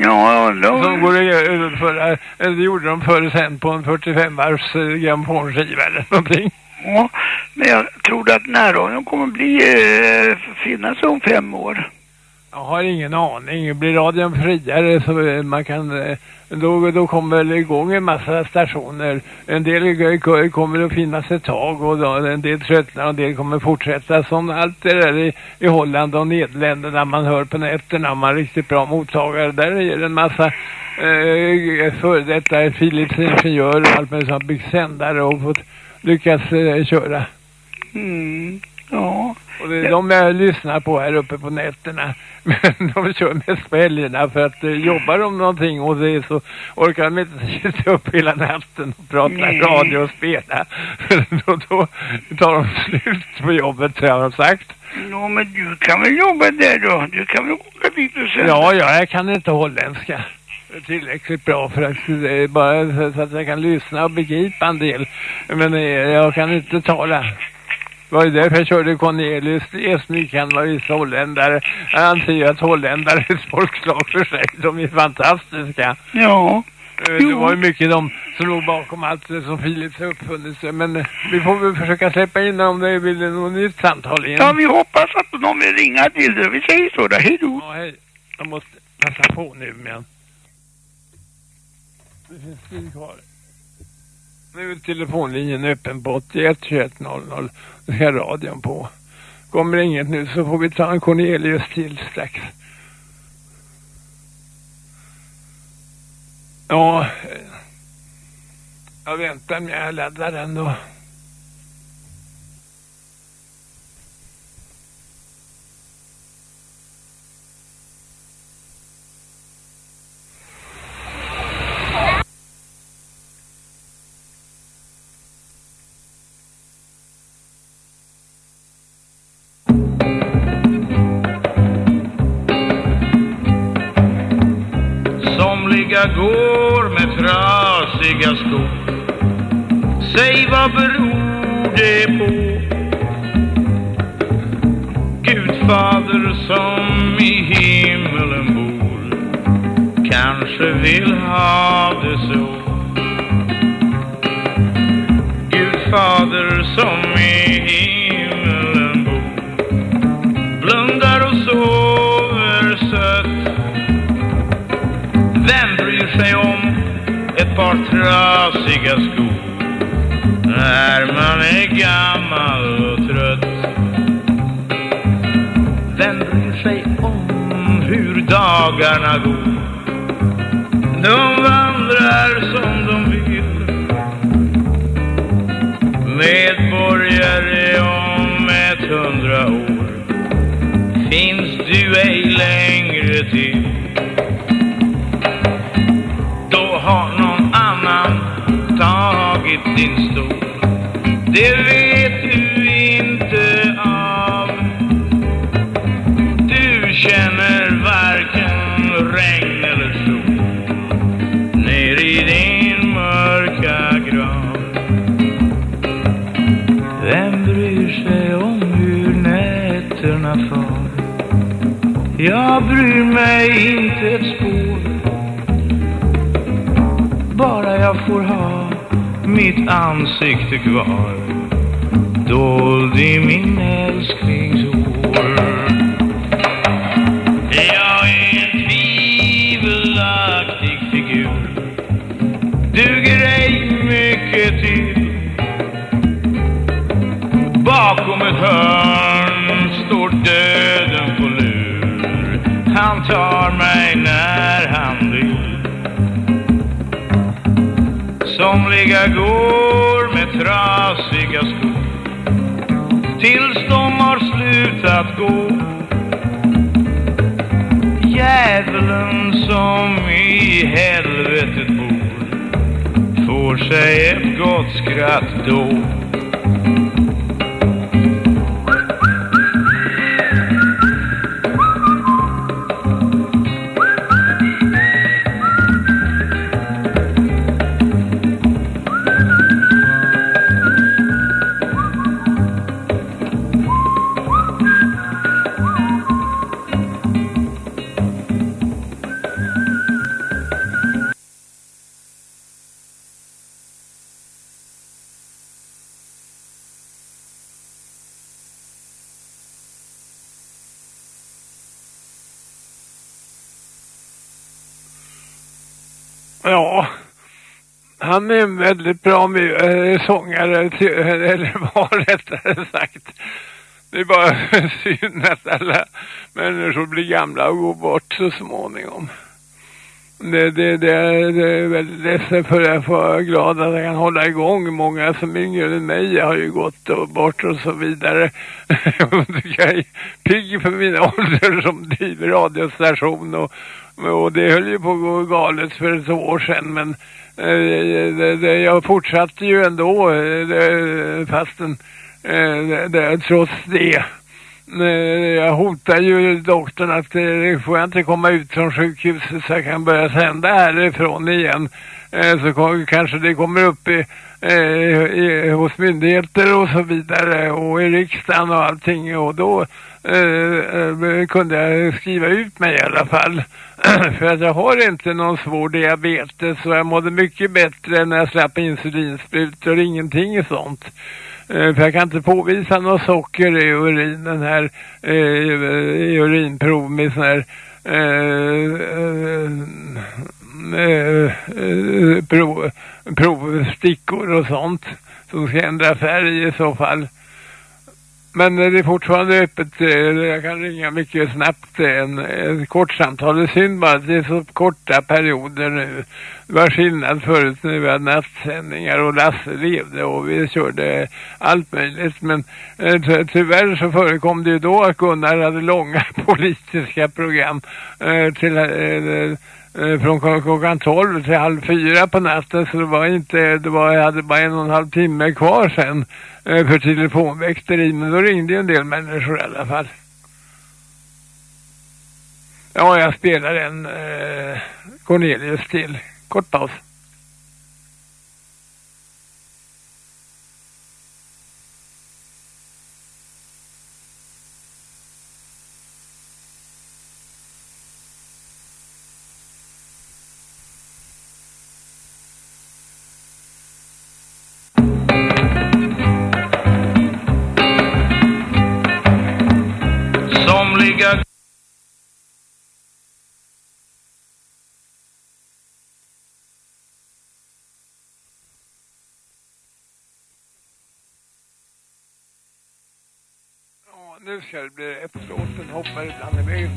Ja, då... som går att överföra. Eh, det gjorde de förr sen på en 45-varvs eh, grammofonskiva eller någonting. Ja, men jag tror att närradion kommer bli, eh, finnas om fem år. Jag har ingen aning. Blir radion friare så man kan... Eh, då, då kommer väl igång en massa stationer. En del kommer att finnas ett tag och då, en del tröttnar och en del kommer fortsätta. Som allt det där i, i Holland och Nederländerna man hör på nätterna. Man har riktigt bra mottagare. Där är det en massa eh, före detta Philips ingenjörer och allt möjligt som har byggt sändare och fått lyckas eh, köra. Mm. Ja. Och det är de jag lyssnar på här uppe på nätterna. Men de kör mest på helgerna för att eh, jobbar de någonting och det så orkar de inte sitta upp hela natten och prata Nej. radio och spela. då, då tar de slut på jobbet har de sagt. Ja, men du kan väl jobba där då? Du kan väl åka dit och sen... Ja, ja, jag kan inte holländska. Tillräckligt bra för att eh, bara så- så att jag kan lyssna och begripa en del. Men eh, jag kan inte tala. Det var ju därför jag körde Cornelius Esmik, han var ju holländare. Jag anser ju att holländare är ett folkslag för sig. De är fantastiska. Ja. Eh, Det var ju mycket de som låg bakom allt det som Philips har uppfunnit. Men eh, vi får väl försöka släppa in om det vill något nytt samtal igen. Ja, vi hoppas att de vill ringa till dig. Vi säger så då. Hej då. Ja, hej. Jag måste passa på nu men. Det finns tid kvar. Nu är telefonlinjen öppen på 81 21 00. Nu ska radion på. Kommer inget nu så får vi ta en Cornelius till strax. Ja, jag väntar med jag laddar den då. Jag går med trasiga skor Säg vad beror det på? Gudfader som i himmelen bor Kanske vill ha det så Gudfader som i trasiga skor när man är gammal och trött? Vem bryr sig om hur dagarna går? De vandrar som de vill Medborgare om ett hundra år finns du ej längre till då har tagit din stol. Det vet du inte av. Du känner varken regn eller sol ner i din mörka grav. Vem bryr sig om hur nätterna far Jag bryr mig inte ett spår Bara jag får ha mitt ansikte kvar Dold i min älsklings hår. Slutat gå. Djävulen som i helvetet bor Får sig ett gott skratt då. Han är en väldigt bra eh, sångare, eller var rättare sagt. Det är bara synd att alla människor blir gamla och går bort så småningom. Det, det, det, är, det är väldigt ledsen för jag får vara glad att jag kan hålla igång. Många som är yngre än mig har ju gått och bort och så vidare. jag är pigg för min ålder som driver radiostation och, och det höll ju på att gå galet för ett år sedan men Eh, jag fortsatte ju ändå eh, fastän eh, trots det. Jag hotar ju doktorn att får jag inte komma ut från sjukhuset så jag kan börja sända härifrån igen. Så kanske det kommer upp i, i, hos myndigheter och så vidare och i riksdagen och allting och då eh, eh kunde jag skriva ut mig i alla fall. För att jag har inte någon svår diabetes och jag mådde mycket bättre när jag slapp insulinsprutor och ingenting sånt. Eh, för jag kan inte påvisa något socker i urinen här, eh, i urinprov med sån här prov, provstickor och sånt som ska ändra färg i så fall. Men det är fortfarande öppet. Eh, jag kan ringa mycket snabbt. Eh, en, en kort samtal. Det är synd bara att det är så korta perioder nu. Det var skillnad förut när vi hade nattsändningar och Lasse levde och vi körde allt möjligt. Men eh, ty tyvärr så förekom det ju då att Gunnar hade långa politiska program eh, till eh, Eh, från klockan 12 till halv fyra på natten så det var inte, det var, jag hade bara en och en halv timme kvar sen eh, för telefonväkteri men då ringde ju en del människor i alla fall. Ja, jag spelar en eh, Cornelius till. Kort paus. Somliga Ja, nu ska det bli rätt. Låten hoppar ibland i vägen.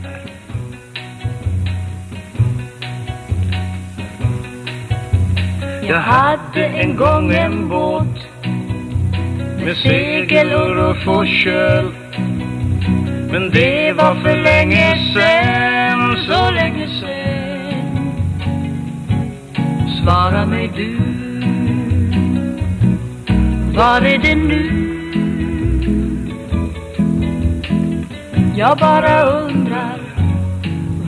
Jag hade en gång en båt med segel och forsköl men det var för länge sen, så länge sen Svara mig du Var är det nu? Jag bara undrar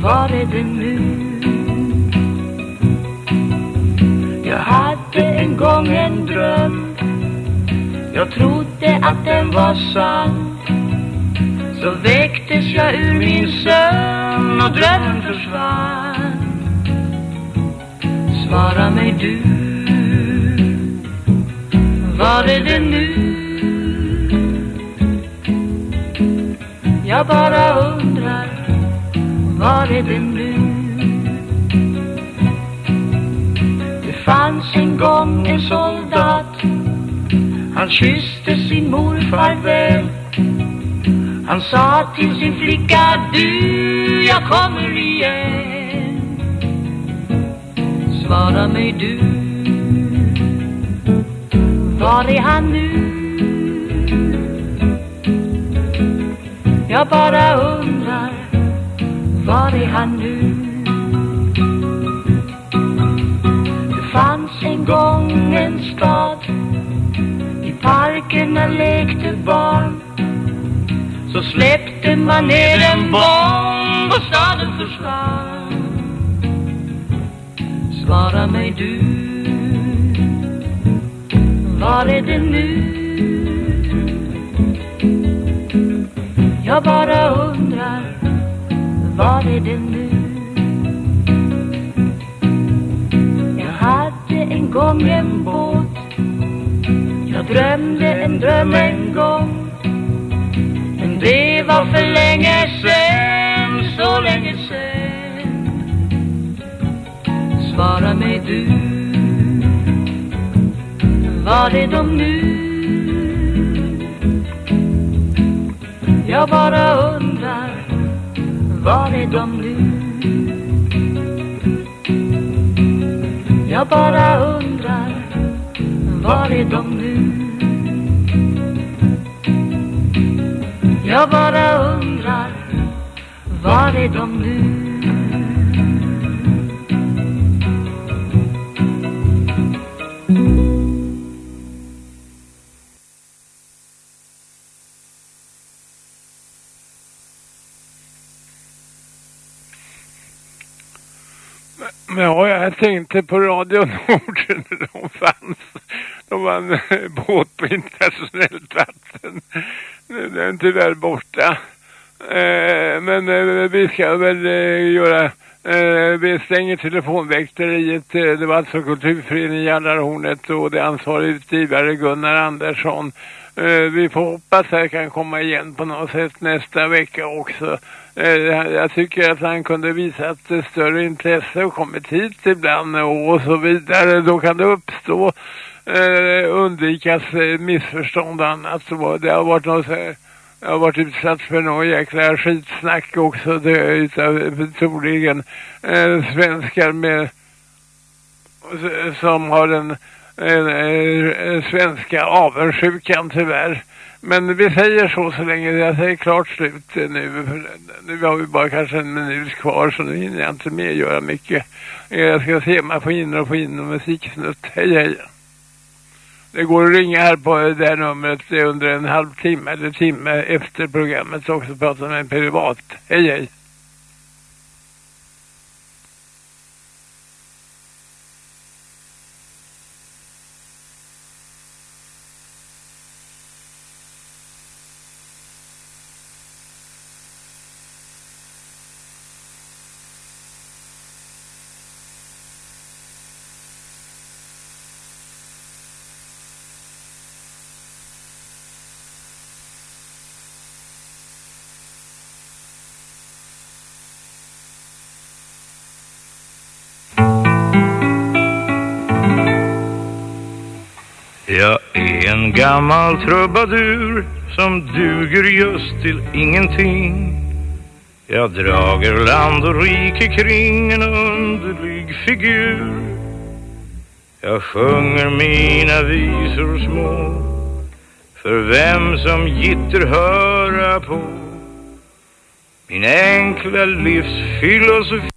Var är det nu? Jag hade en gång en dröm Jag trodde att den var sann då väcktes jag ur min sömn och drömmen försvann. Svara mig du, var är det nu? Jag bara undrar, var är det nu? Det fanns en gång en soldat Han kysste sin mor farväl han sa till sin flicka Du, jag kommer igen Svara mig du Var är han nu? Jag bara undrar Var är han nu? Det fanns en gång en stad Så släppte man ner en bomb och staden försvann Svara mig du Var är det nu? Jag bara undrar Var är det nu? Jag hade en gång en båt Jag drömde en dröm en gång det var för länge sen Så länge sen Svara mig du Var är de nu? Jag bara undrar Var är de nu? Jag bara undrar Var är de nu? Jag bara undrar Var är de nu? Ja, jag tänkte på Radio Nord när de fanns. De var en båt på internationellt vatten. Den är tyvärr borta. Eh, men eh, vi ska väl eh, göra... Eh, vi stänger telefonväkteriet. Eh, det var alltså Kulturföreningen Jallarhornet och det ansvariga utgivare Gunnar Andersson. Eh, vi får hoppas att han kan komma igen på något sätt nästa vecka också. Eh, jag tycker att han kunde visa ett större intresse och kommit hit ibland och så vidare. Då kan det uppstå eh, undvikas eh, missförstånd och annat. Så det har varit något så här, jag har varit utsatt för något jäkla skitsnack också. Det är utav troligen eh, svenskar med som har den en, en, eh, svenska avundsjukan tyvärr. Men vi säger så så länge jag säger klart slut eh, nu. Nu har vi bara kanske en minut kvar så nu hinner jag inte med göra mycket. Jag ska se om jag får in och få in en musiksnutt. Hej hej. Det går att ringa här på det här numret under en halvtimme eller timme efter programmet så också prata med en privat. Hej hej. Jag är en gammal trubadur som duger just till ingenting. Jag drager land och rike kring en underlig figur. Jag sjunger mina visor små för vem som gitter höra på min enkla livsfilosofi.